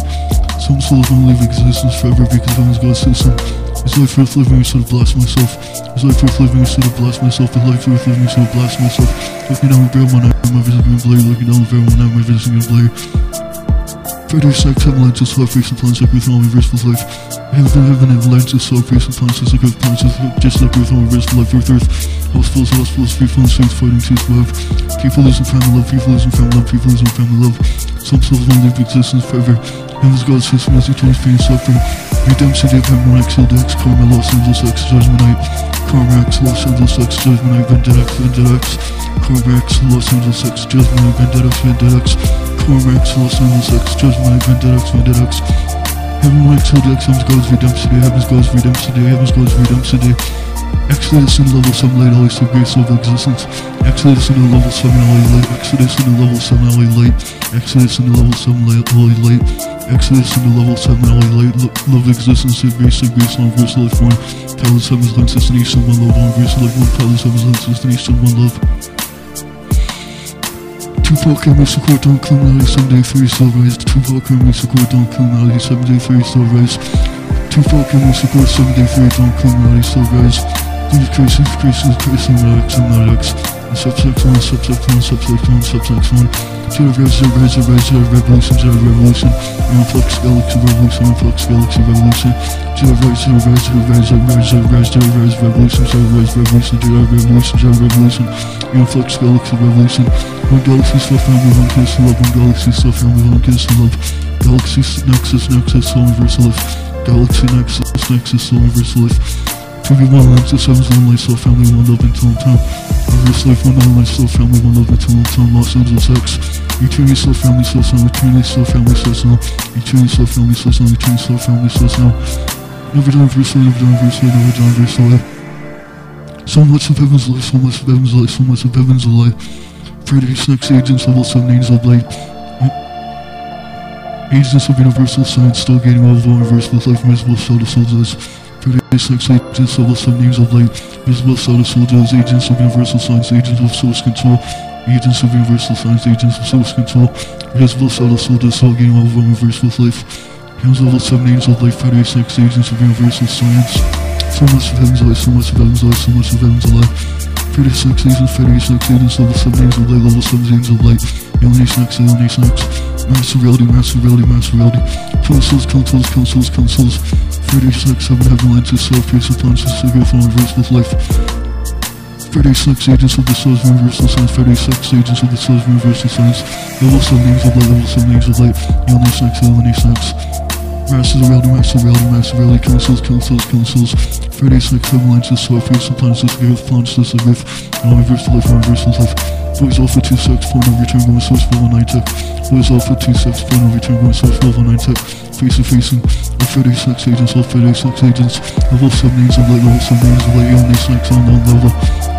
Some souls won't leave existence forever because heaven's God's system. Is life worth living instead of blast myself? Is life worth living instead of blast myself? Is life worth living instead of blast myself? Looking down the barrel when I'm my vision gonna blur. Looking down the barrel when I'm my vision gonna blur. Further sex, heaven lines, just life, recent plans, like with all reverse with life. Heaven, heaven, and lines, just life, recent plans, just like with plans, just like with all reverse life, earth, earth. Hospitals, hospitals, people in suits, fighting suits, love. People losing family love, people losing family love, people losing family love. Some souls won't leave existence forever. Heaven's God's system as he turns pain and suffering. Redemption of heaven, Hill X, Karma, Los Angeles X, Judgment Night. Karma X, Los Angeles X, Judgment Night, Vendetta X, Vendetta X. Karma X, Los Angeles X, Judgment Night, Vendetta X, Vendetta X. Karma X, Los Angeles X, Judgment Night, Vendetta X, Vendetta X. Heaven X, Hill X, Heaven's God's Redemption Day, Heaven's God's Redemption Day, Heaven's God's Redemption Day. Exodus in level 7 light, always the grace of existence. Exodus in level 7 LA light. Exodus in level 7 LA light. Exodus in level 7 LA light. Exodus in level 7 LA light. Love existence, the grace of grace, long verse life one. Talent 7's lens, destination, one love, long verse life one. Talent 7's lens, destination, one love. Tupac and Mr. Court don't criminality, someday three still rise. Tupac and Mr. Court don't criminality, someday three still rise. Tupac and Mr. Court, someday three don't criminality, still rise. Jesus Christ, Jesus Christ, Jesus Christ, I'm not X, I'm not X. Subsex 1, subsex 1, subsex 1, subsex 1. Zero rise, zero rise, zero rise, zero revolution, zero revolution. Influx galaxy revolution, influx galaxy revolution. Zero rise, zero rise, zero rise, zero rise, zero rise, zero rise, revolution, zero rise, revolution, revolution, zero revolution. Influx galaxy revolution. One galaxy still family, one kiss to love, one galaxy still family, one kiss love. Galaxy Nexus, Nexus, Soul Universal Life. Galaxy Nexus, Nexus, Soul Universal Life. To be one life, the seven's one life, soul family, one love until time. Reverse life, one life, soul family, one love until time. Los Angeles X. Eternity, soul family, soul sound. Eternity, soul family, soul sound. Eternity, soul family, soul sound. Eternity, soul family, soul sound. Never done verse life, never done verse life, never done verse life. So much of heaven's light, so much of heaven's light, so much of heaven's light. Freddy, Snacks, Agents, Level 7, Angels of Light. Agents of Universal Science, still gaining all of universal life, invisible soul to Snacks, Agents, Level 7, Angels of Light. Visible soul to soldiers, Agents of Universal Science, Agents of Source Control. Agents of Universal Science, Agents of Source Control. Visible soul to soldiers, still all of universal life. Heaven's Level 7, Angels of Light, Freddy, Snacks, Agents of Universal Science. So much of heaven's light, so much of heaven's light, so much of heaven's light. 36 agents, 36 agents, level 7 angels of light, level 7 angels light. Alienation X, Alienation X. Master reality, master reality, master reality. Councils, councils, councils, councils. 36, 7 heaven lenses, self face of plans, phone, reverse with life. 36 agents of the soul's universal science, 36 agents of the soul's universal science. Level 7 angels of light, level 7 angels of light. Alienation X, Alienation X masses of reality, masses of reality, masses of reality, councils, councils, councils, Fridays, like seven lines, this Sophie, sometimes this earth, plants, this of earth, and I'm reverse to life, I'm reverse to life. Boys off offer two sex, phone of return, going source, full nine tech. Boys offer two sex, phone of return, going source, full nine tech. Face facing, all Friday sex agents, all Friday sex agents, level seven names of light, level seven names of light, only sex on that level.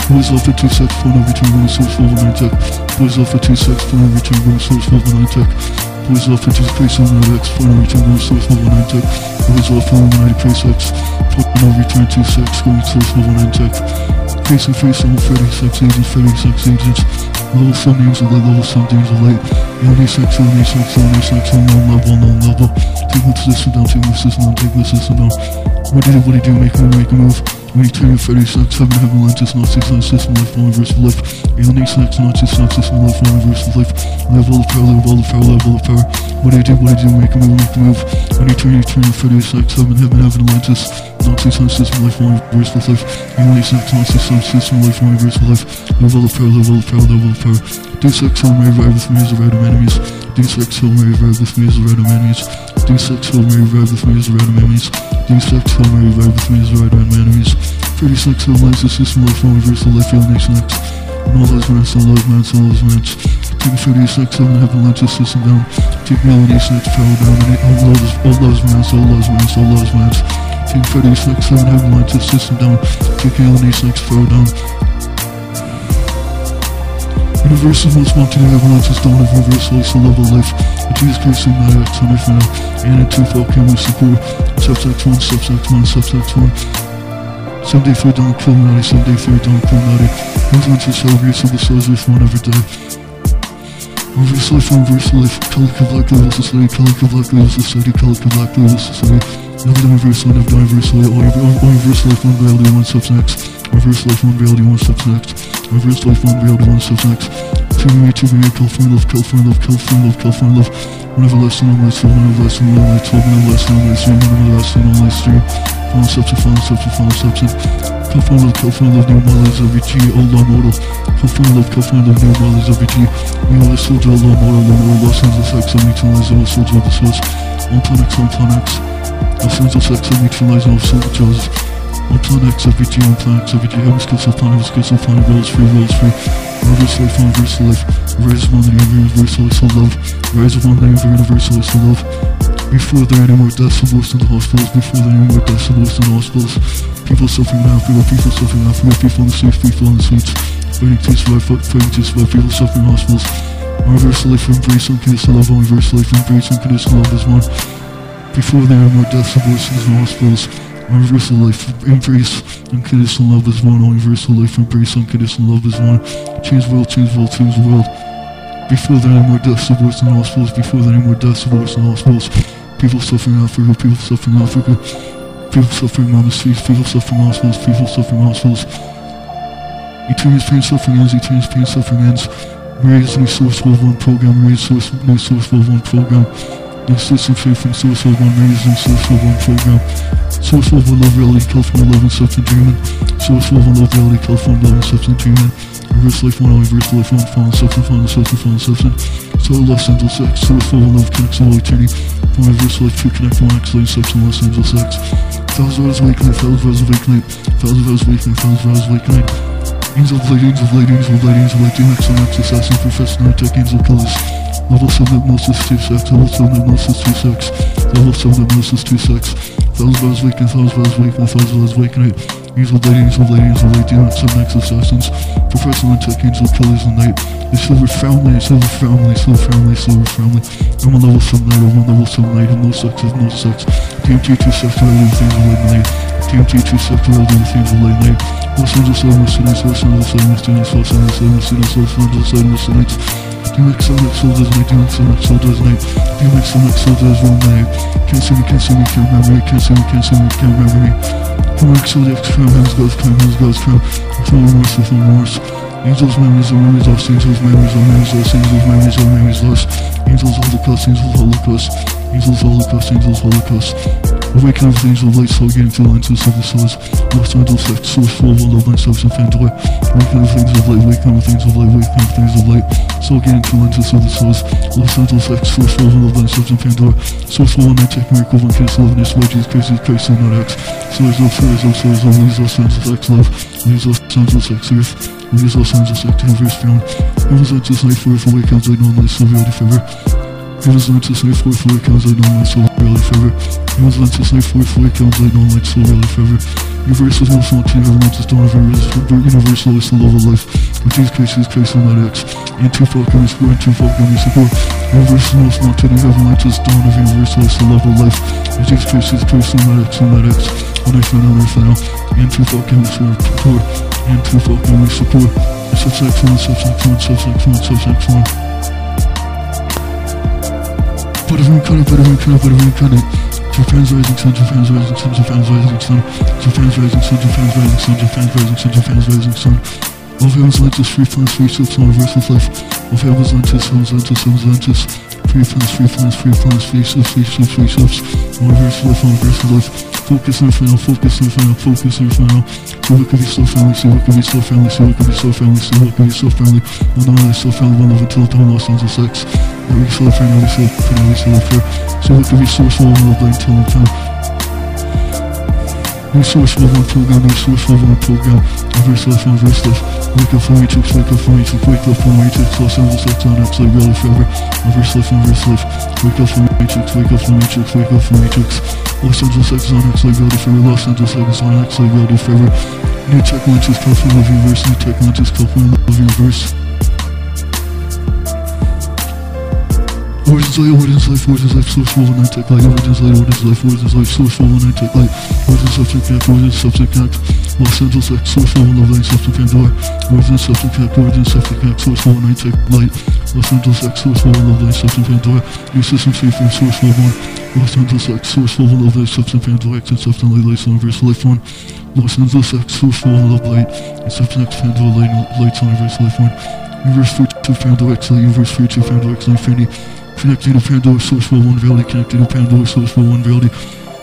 Boys offer two sex, phone of return, going source, full of nine tech. Boys offer two sex, phone of return, going source, full nine tech. What is love? Fantasy face on the X. Final return going to source level 9 tech. What is love? Final 90 face X. Final return to sex going to source level 9 tech. Face to face on 36 80 36 agents. Level some days of light, level some days of light. Only sex, only sex, only sex, on one level, on one level. Take this system down, take this system down, take this system down. What did it, what did you do? Make a make a move. Week 2, 36, 7 heaven lines, it's not 6 system life, one of life. Alien 8, 6, 9, system life, one verse of life. All the power, live all the power, live all the power. What I do, what I do, make a move, make a move. 183, 36, 7 heaven, heaven lines, it's not 6 9 system life, one verse of life. Alien 8, 6, 9, 6, 9 system life, one verse of life. All the power, live all the power, live all the power. Do six, Hail Mary, revive with me as a random enemies. Do six, Hail Mary, revive with me as a random enemies. Do six, Hail Mary, revive with me as a random enemies. These facts summary ride with me as right man manories. 36 of life, the system of form, universal life, y'all next next. And all those rants, all those rants, all those rants. Take a 36 of and have the lenses system down. Take melody snatch power dominate all those, all those rants, all those rants, all those rants. Take 36 of and have the lenses system down. Take melody snatch power down. Universal wants not to everyone to stone of universally so love of life. The Jesus Christ my matter to understand and a tooth out camera support. Subsect 1, subsect 1, subsect 1. Someday for Don Killuminati, someday for Don Killuminati. Movement to celebrate some of the souls if one ever died. Reverse life, reverse life, collective black level society, collective black level society, collective black level society. Never done reverse life, never done reverse life, or, or, or reverse life, one reality, one substance. Reverse Life Unveiled, you want steps next. Reverse Life Unveiled, you want steps next. Tuning me, tuning me, California love, California love, California love, California love. Whenever last and online, still whenever last and online, still whenever last and online, still whenever last and online, stream. Final steps, final steps, final steps. California love, California love, new models, LVG, Allah model. California love, California love, new models, LVG. We are the soldier, Allah model, Allah model, Los Angeles X, I'm eating lies, I'm a soldier of the source. On planets, X, on Planet X. Los Angeles X, I'm eating lies, I'm a soldier of the source. X, OVG, on plan X, OVG, I'm plan, I'm skillful plan, rolls free, rolls free. Reverse life, reverse life. Rise one, the universal is for love. Rise one, the universal is for love. Before there any more deaths lost in the hospitals, before there any more deaths lost in the hospitals, people suffering in Africa, people suffering in Africa, people in the streets, people in the streets, fighting to survive, fighting to survive, people suffering in hospitals. Reverse life, embrace unconditional love, reverse life, embrace unconditional love is one. Before there are more deaths lost in the hospitals, Universal life, embrace unconditional love is one. Universal life, embrace unconditional love is one. Change the world, change the world, change the world. Before there are more deaths, aborts, and hospitals. Before there are more deaths, aborts, and hospitals. People suffering in Africa, people suffering in Africa. People suffering on the streets, people suffering in hospitals, people suffering in hospitals. Eternity's pain suffering ends, eternity's pain suffering ends. Raise new source world one program, raise source new source world one program. New system faith from world one, raise new source world one program. Source one love reality, California love and substance dreaming. Source one love reality, California love and substance dreaming. Reverse life one, reverse life one, fallen substance, fallen substance, fallen substance. Soul Los Angeles X, source one love connects all eternity. From reverse life to connect one X, lane substance, Los Angeles X. Thousand hours awakening, thousand hours awakening, thousand hours awakening, thousand hours awakening. Angel of light, angel of light, angel of light, angel of light, DMX, MX, assassin, professor, no tech, angel killers. Level 7 hypnosis 2 sex, level 7 hypnosis 2 sex, level 7 hypnosis 2 sex. Thousand hours awakening, thousand hours awakening, thousand hours of light, angel of light, angel of light, DMX, MX, assassins. Professor, no tech, angel killers, and night. The silver family, silver family, silver family, silver family. I'm on level 7 night, I'm on level 7 night, and no sex no sex. DMT 2 sex, I do things late night. DMT 2 sex, I do things late night. Los Angeles, Los Angeles, Los Angeles, Los Angeles, Los Angeles, Los Angeles, Los Angeles, Los Angeles, Los Angeles. DMX, MX, soldiers night, DMX, MX, soldiers night. DMX, MX, soldiers one night. Can't see me, can't see me, can't remember me, can't see me, can't see me, can't remember me. DMX, soldiers, crime, hands goes, crime, hands goes, crime. With no remorse, with no remorse. Angels, memories, or memories lost. Angels, memories, or memories lost. Angels, memories, or memories lost. Angels, holocaust, angels, holocaust. Angels, holocaust, angels, holocaust. Awaken of things of light, soul getting to the lenses of the souls. Los Angeles X, source full of love, and substance Pandora. Awaken of things of light, awaken of things of light, awaken of things of light. Soul getting to the lenses of the souls. Los Angeles X, source full of love, and substance Pandora. Source full of night, tech miracle, one kiss, love, and this way, Jesus Christ, Jesus Christ, so not X. Source of, source of, source of, leaves Los Angeles X, love. Leaves Los Angeles X, earth. Leaves Los Angeles X, universe found. Heaven's light, this night, forth, awakens, I know, light, so reality it was meant to say 44 counts I know like soul really forever. It was meant to say 44 counts I know like soul really forever. Universe is no fountain, everyone's just don't ever resist. But universal is the love of life. With these cases, Christ on that X. And Tupac can be square, and Tupac can be support. Universe is no fountain, everyone's just don't ever universal is the love of life. With these cases, Christ on that X, on that X. On X, on that X, on And Tupac can be support. And Tupac can be support. Subsex 1, subsex 1, subsex 1, subsex 1. Put kara furfun kara furfun kara Two fans rising sun, two fans rising sun, two fans rising sun. Two fans rising sun, two fans rising sun, two fans rising sun, two fans rising sun. All heavens light us, free fans, free ships, universal life. All heavens light us, heavens light us, heavens light us Free fans, free fans, free fans, free ships, free ships, free ships Universal life, universal life. Focus on final, focus on final, focus on final. See what could be so friendly, see what could be so friendly, see what could be so friendly, see what could be so friendly. One hour, so friendly, one love until time lost into sex. Every so friendly, every so friendly we still live here. See what could be so full of love until I'm time. New source love on program, new source love on program. Reverse life, reverse life. Wake up for matrix, wake up for matrix, wake up for matrix. Los Angeles X on X, like really forever. Reverse life, reverse life. Wake up for matrix, wake up for matrix, wake up for matrix. Los Angeles on X, like reality forever. Los Angeles on X, like reality forever. New tech launches, California Love Universe. New tech launches, California Love Universe. Origins light, origins life, origins life, source full of night tech light, origins light, origins life, origins life, source full of night tech light, origins subject connect, origins subject connect, Los Angeles X, source full of love light, subject Pandora, origins subject connect, origins subject connect, source full of night tech light, Los Angeles X, source full of love light, subject Pandora, new system safe from source of one, Los Angeles X, source full of love light, subject Pandora, X and substance light, lights, universal life one, Los Angeles X, source full of love light, and substance X, Pandora, light, lights, universal life one, Universe 4 to Pandora X, universe 3 to Pandora X, infinity, Connecting to Pandora source for one reality, connecting to Pandora source for one reality.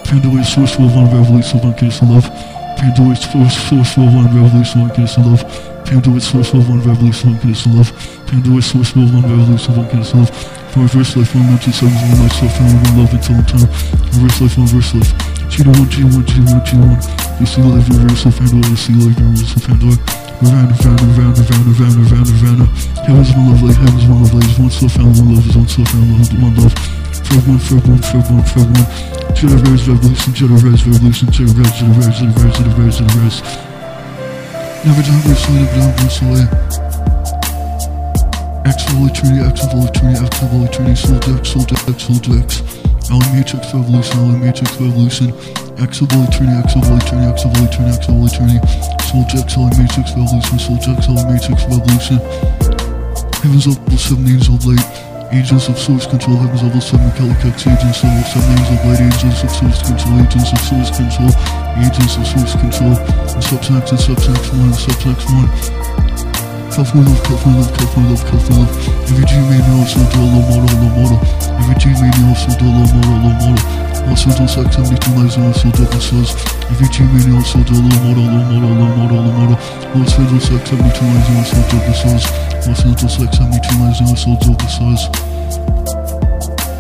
Pandora is source for one revolution, one kiss and love. Pandora is source, source for one revolution, one kiss and love. Pandora is source for one revolution, one kiss and love. Pandora is source for one revolution, one kiss and love. For reverse life, one mental sevens, one life, self, and one love until time. Reverse life, one reverse life. G1, G1, G1, G1. You see life, universal Pandora, you see life, universal Pandora. Nirvana, Nirvana, Nirvana, Nirvana, Nirvana, Nirvana, Nirvana. Heaven's one love light, heaven's one love. Is one still found, one love is one still found, one, love. Forever one, forever one, forever one, forever one. Jedi Rise Revolution, Jedi Rise Revolution, Jedi Rise, Jedi Rise, Jedi Rise, Jedi Rise, Jedi Rise. Never down, Bruce Lee, never down, Bruce Lee. X of Holy Trinity, Soul Dex. Alan Matrix Revolution, Alan Matrix Revolution. X of Holy Trinity, X of Holy Trinity, X of Holy Trinity, X of Holy Trinity. Soul Jack, Alan Matrix Revolution, Soul Jack, Alan Matrix Revolution. Heavens level 7 angels of light. Agents of source control, heavens level 7 Calicax, agents level 7 angels of light, agents of source control, agents of source control, agents of source control, and subsex 1 and subsex 1. California love, California love, California love, California love. Every G may know, so do a low model, low model. Every G may know, so do a low model, low model. Los Angeles X 72 lives and also double says. Every G may know, so do a low model, low model, low model, low model. Los Angeles X 72 lives and also double says. Los Angeles X 72 lives and also double says.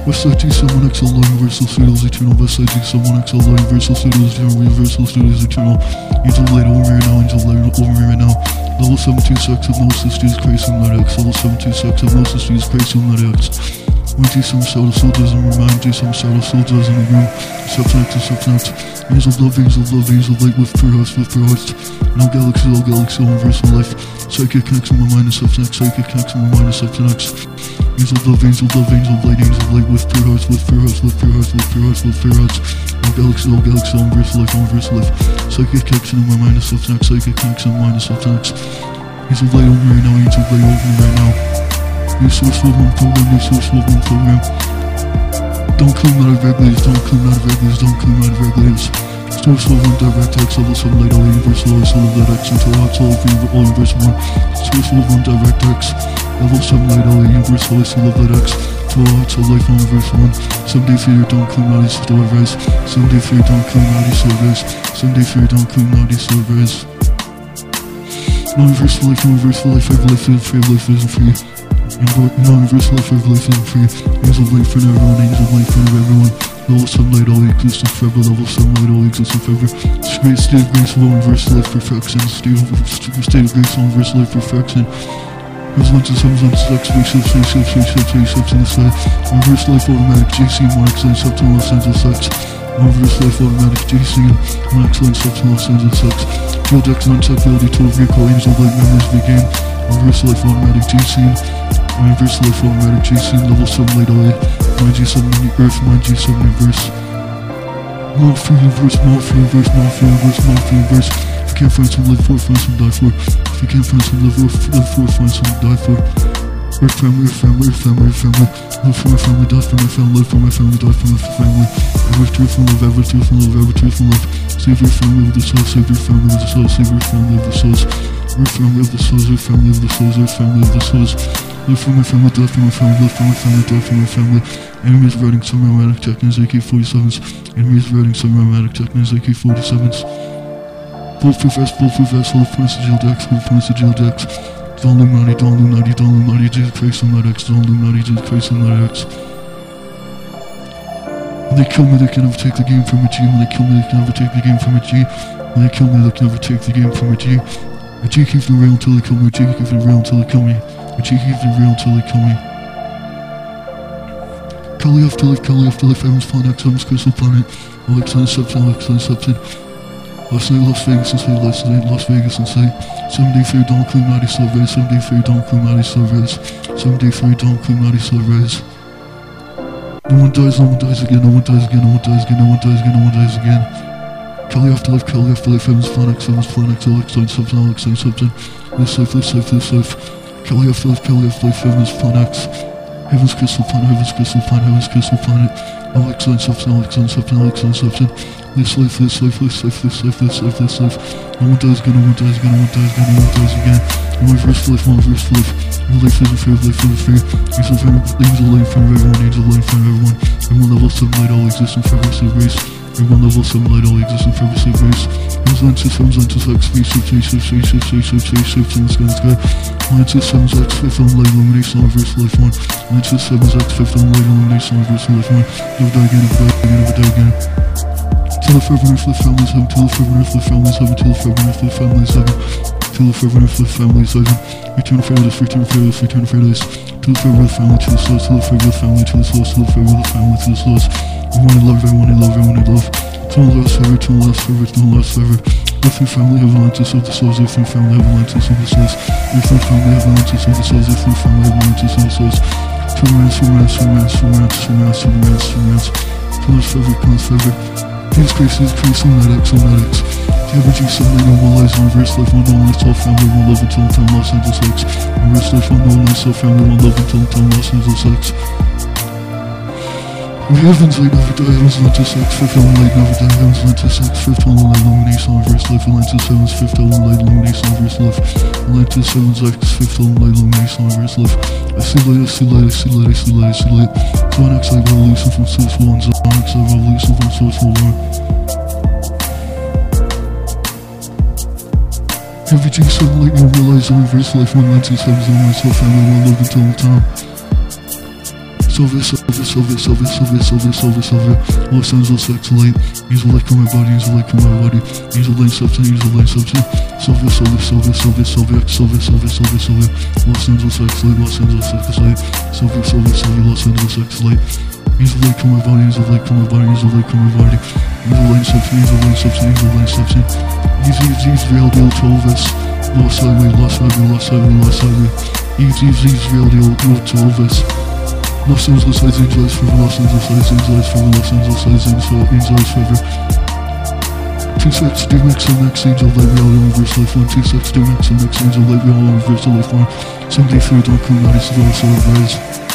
Westside G71 XL Universal Studios Eternal Westside G71 XL Universal Studios Eternal Universal Studios Eternal Angel Light over right now Angel Light over right now Level 72 sex of Gnosis Jesus Christ and Light X. Level 72 sex of Gnosis Jesus Christ and Light X. When G7 Shadow Soldiers in my mind G7 Shadow Soldiers in the room. Subtext to subtext Angel of love, angel of love, angel of light with pure hearts, with pure hearts. No galaxy, all galaxy, all universal life. Psychic connects in my mind Psychic connects in my mind and Angel of love, angel of love, angel of light, angel of light with pure hearts, with pure hearts, with pure hearts, with pure hearts, with pure hearts. All galaxy, all galaxy, all universal life, all universal life. Psychic connection in my mind is subtext, psychic connection in my mind is subtext. Angel of light over right now, angel of light over right now. New source full one program, new source full one program. Don't come out of regulators, don't come out of regulators, don't come out of regulators. Source of direct x of the sublight all universal is all of that x into x all of all universe one. Source of indirect x. Level sublight all universal is all of that x. To all x of life all universe one. Someday fear don't come, out his doorways. Someday fear don't come, out his servers. Someday fear don't come, out his servers. Universal life, universal life, every life is free, life isn't free. Universal life, every life isn't free. Angel life for everyone, angel life for everyone. Level sunlight, all existence forever, level sunlight, all existence forever. Great state of grace, all universal life perfection. State of, state of grace, all universal life perfection. There's lunch and suns, lunch, sex, spaceships, spaceships, spaceships, spaceships in the sky. Reverse life automatic, JC, more excellent, up to Los Angeles sex. Reverse life automatic, JC, more excellent, up to Los Angeles sex. Field X, non-tech, ability, total vehicle, angel, light, memories, big game. Reverse life automatic, JC. Reverse life automatic, JC, level 7, light away. 9G7 Earth, 9G7 Universe. More free universe, more free universe, more free universe, more free universe. If you can't find some, live for, find some, die for. If you can't find some, live for, live for, find some, die for. Earth family, Earth family, Earth family, Earth family. Live for my family, die for my family, live for my family, die for my family. Ever truth and love, ever truth and love, ever truth and love. Save your family with the soul, save your family with the soul, save your family with the souls. Earth family of the souls, Earth family of the souls, Earth family of the souls. Live for my family, die for my family, live for my family, die for my family. Enemies riding some automatic techniques, AK-47s. Enemies riding some automatic techniques, AK-47s. Bulletproof vest, bulletproof vest, full points to jail decks, full points to jail decks. Don Illuminati, Don Illuminati, Don Illuminati, Jesus Christ on that X, Don Illuminati, Jesus Christ on that X. When they kill me, they can never take the game from a G. When they kill me, they can never take the game from a G. When they kill me, they can never take the game from a G. A G keeps me real until they kill me. A G keeps me real until they kill me. A G keeps me real until they kill me. Kelly Afterlife, Kelly Afterlife, Heaven's Planet, Heaven's Crystal Planet, Alex Unaccepted, Alex Unaccepted. Last night, Las Vegas inside, last night, Las Vegas inside. Someday fair Don Illuminati Silvers, someday fair Don Illuminati Silvers, someday fair Don Illuminati Silvers. No one dies, no one dies again, no one dies again, no one dies again, no one dies again, no one dies again. Kelly Afterlife, Kelly Afterlife, Heaven's Planet, Heaven's Planet, Alex Unaccepted, Alex Unaccepted. This life, this life, this life. Kelly Afterlife, Kelly Afterlife, Heaven's Planet. Heaven's Crystal Planet, Heaven's Crystal Planet, Heaven's Crystal Planet. Alex Unaccepted, Alex Unaccepted, Alex Unaccepted. This life, this life, this life, this life, this life, this life. No one dies again, no one dies again, no one dies again, no one dies again. No reverse life, no reverse life. Your life isn't fair, life isn't fair. Angel angel life from everyone, angel life from everyone. Everyone level 7 light, all existence forever, save race. Everyone level 7 light all existing from the same race. Those lenses, films, lenses, X, V, shift, A, shift, A, shift, A, shift, A, shift, in the sky, in the sky. Lenses, 7's X, 5th on light illumination on verse life 1. Lenses, 7's X, 5th on light illumination on verse life 1. Never die again, never die again, never die again. Till the fervent earthly families have, till the fervent earthly families have, till the fervent earthly families have. Channel 4 for the Family is legend. Return of Fearless, Return of Fearless, Return of To the favor family, to the source, to the favor family, to the source, to the favor family, to the source. Everyone I love, everyone I love, everyone I love. To the last forever, to the last forever, to the last forever. Everything family have to of the souls, everything family have to of the souls. Everything family have to of the souls, everything family have to of the souls. Two rounds, two rounds, two rounds, two rounds, two rounds, two rounds, two rounds. To the last forever, to the last forever. These graces, grace, on that X, on that X. The average G sunlight, no one lies, one reverse life, one no one all family, one love until time, Los Angeles X. Reverse life, one one lies, all family, one love until time, Los Angeles X. Heaven's light never die, heaven's Atlantis X, fifth element light never die, heaven's Atlantis X, fifth element light illumination, reverse life, Atlantis heaven's fifth element light illumination, reverse life, Atlantis heaven's X, fifth element light illumination, reverse life. I see light, I see light, I see light, I see light, I see light. Zone X light revolution from source one, Zone X light revolution from source one. Every G sunlight will realize the reverse life when lenses heaven's on myself family will live until the time. Silver, silver, silver, silver, silver, silver, silver, silver. Los Angeles X light. Use a light on my body, use a light on my body. Use a light substance, use a light substance. Silver, silver, silver, silver, silver, silver, silver, silver, silver. Los Angeles X light, Los Angeles X light. Silver, silver, silver, Los Angeles X light. Use a light on my body, use a light on my body, use a light on my body. Use a light substance, use a light substance, use a light substance. Use, use, use real deal 12S. Lost highway, lost highway, lost highway, lost highway. Use, use, use real deal 12S. Los Angeles Lights Angels forever, Los Angeles Lights Angels forever, Los Angeles Lights Angels forever. Two sets, do mix and next angel light reality reverse life one. Two sets, do mix and next angel light reality reverse life one. Someday fear don't come out, it's all so rise.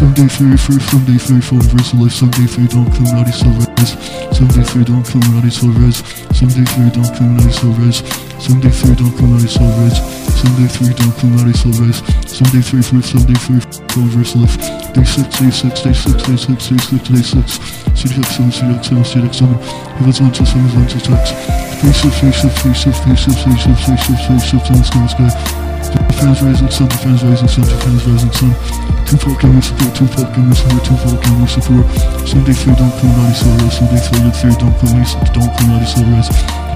73 free from day 3 from verse life 73 don't come out so res 73 don't come out so res 73 don't come out so res 73 don't come out so res 73 don't come out so res 73 free 73 from verse life day 6 day 6 day 6 day 6 day 6 day 6 CDX7 CDX7 CDX7 Heavens on to summons on to text Face of face up. face of face of face up. face of face of sky sky Defense rising sun, defense rising sun, defense rising sun. Tupac and me support, Tupac and me support, Tupac and me support. Sunday 3, Dark Illuminati, Soul Rise. Sunday 3, Dark Illuminati, Dark Illuminati, Soul Rise.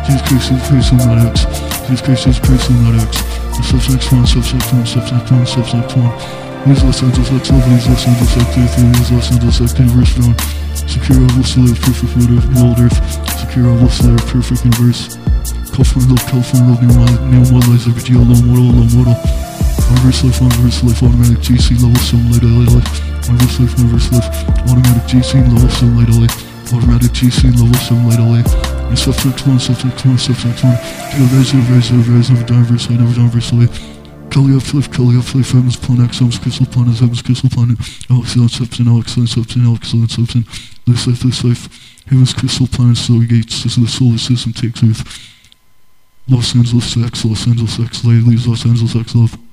Jesus Christ, Jesus Christ, Illuminati X. Jesus Christ, Jesus Christ, Illuminati X. Subsex 1, subsex 1, subsex 1, subsex 1. Use Los Angeles X Love, use Los Angeles X Earth, use Los Angeles X Universe Dawn. Secure all will live, perfect world earth. Secure all will live, perfect universe. California love, California love, new modelizer, video, low model, low model. Reverse life, reverse life, automatic GC, level 7, light, light, light. Reverse life, reverse life, automatic GC, level 7, light, light. Automatic GC, level 7, light, light. And subject 1, subject 1, subject 1. Yo, rise, rise, rise, rise, never die, verse light, never die, verse light. Kelly up life, Kelly up life, Heaven's Planet, X, Heaven's Crystal Planet, Heaven's Crystal Planet. Alex, Alex, Upton, Alex, Alex, Upton, Alex, Alex, Upton. This life, this life. Heaven's Crystal Planet, Stargates, as the solar system takes Earth. Los Angeles X, Los Angeles X, Ladies, Los Angeles X, love.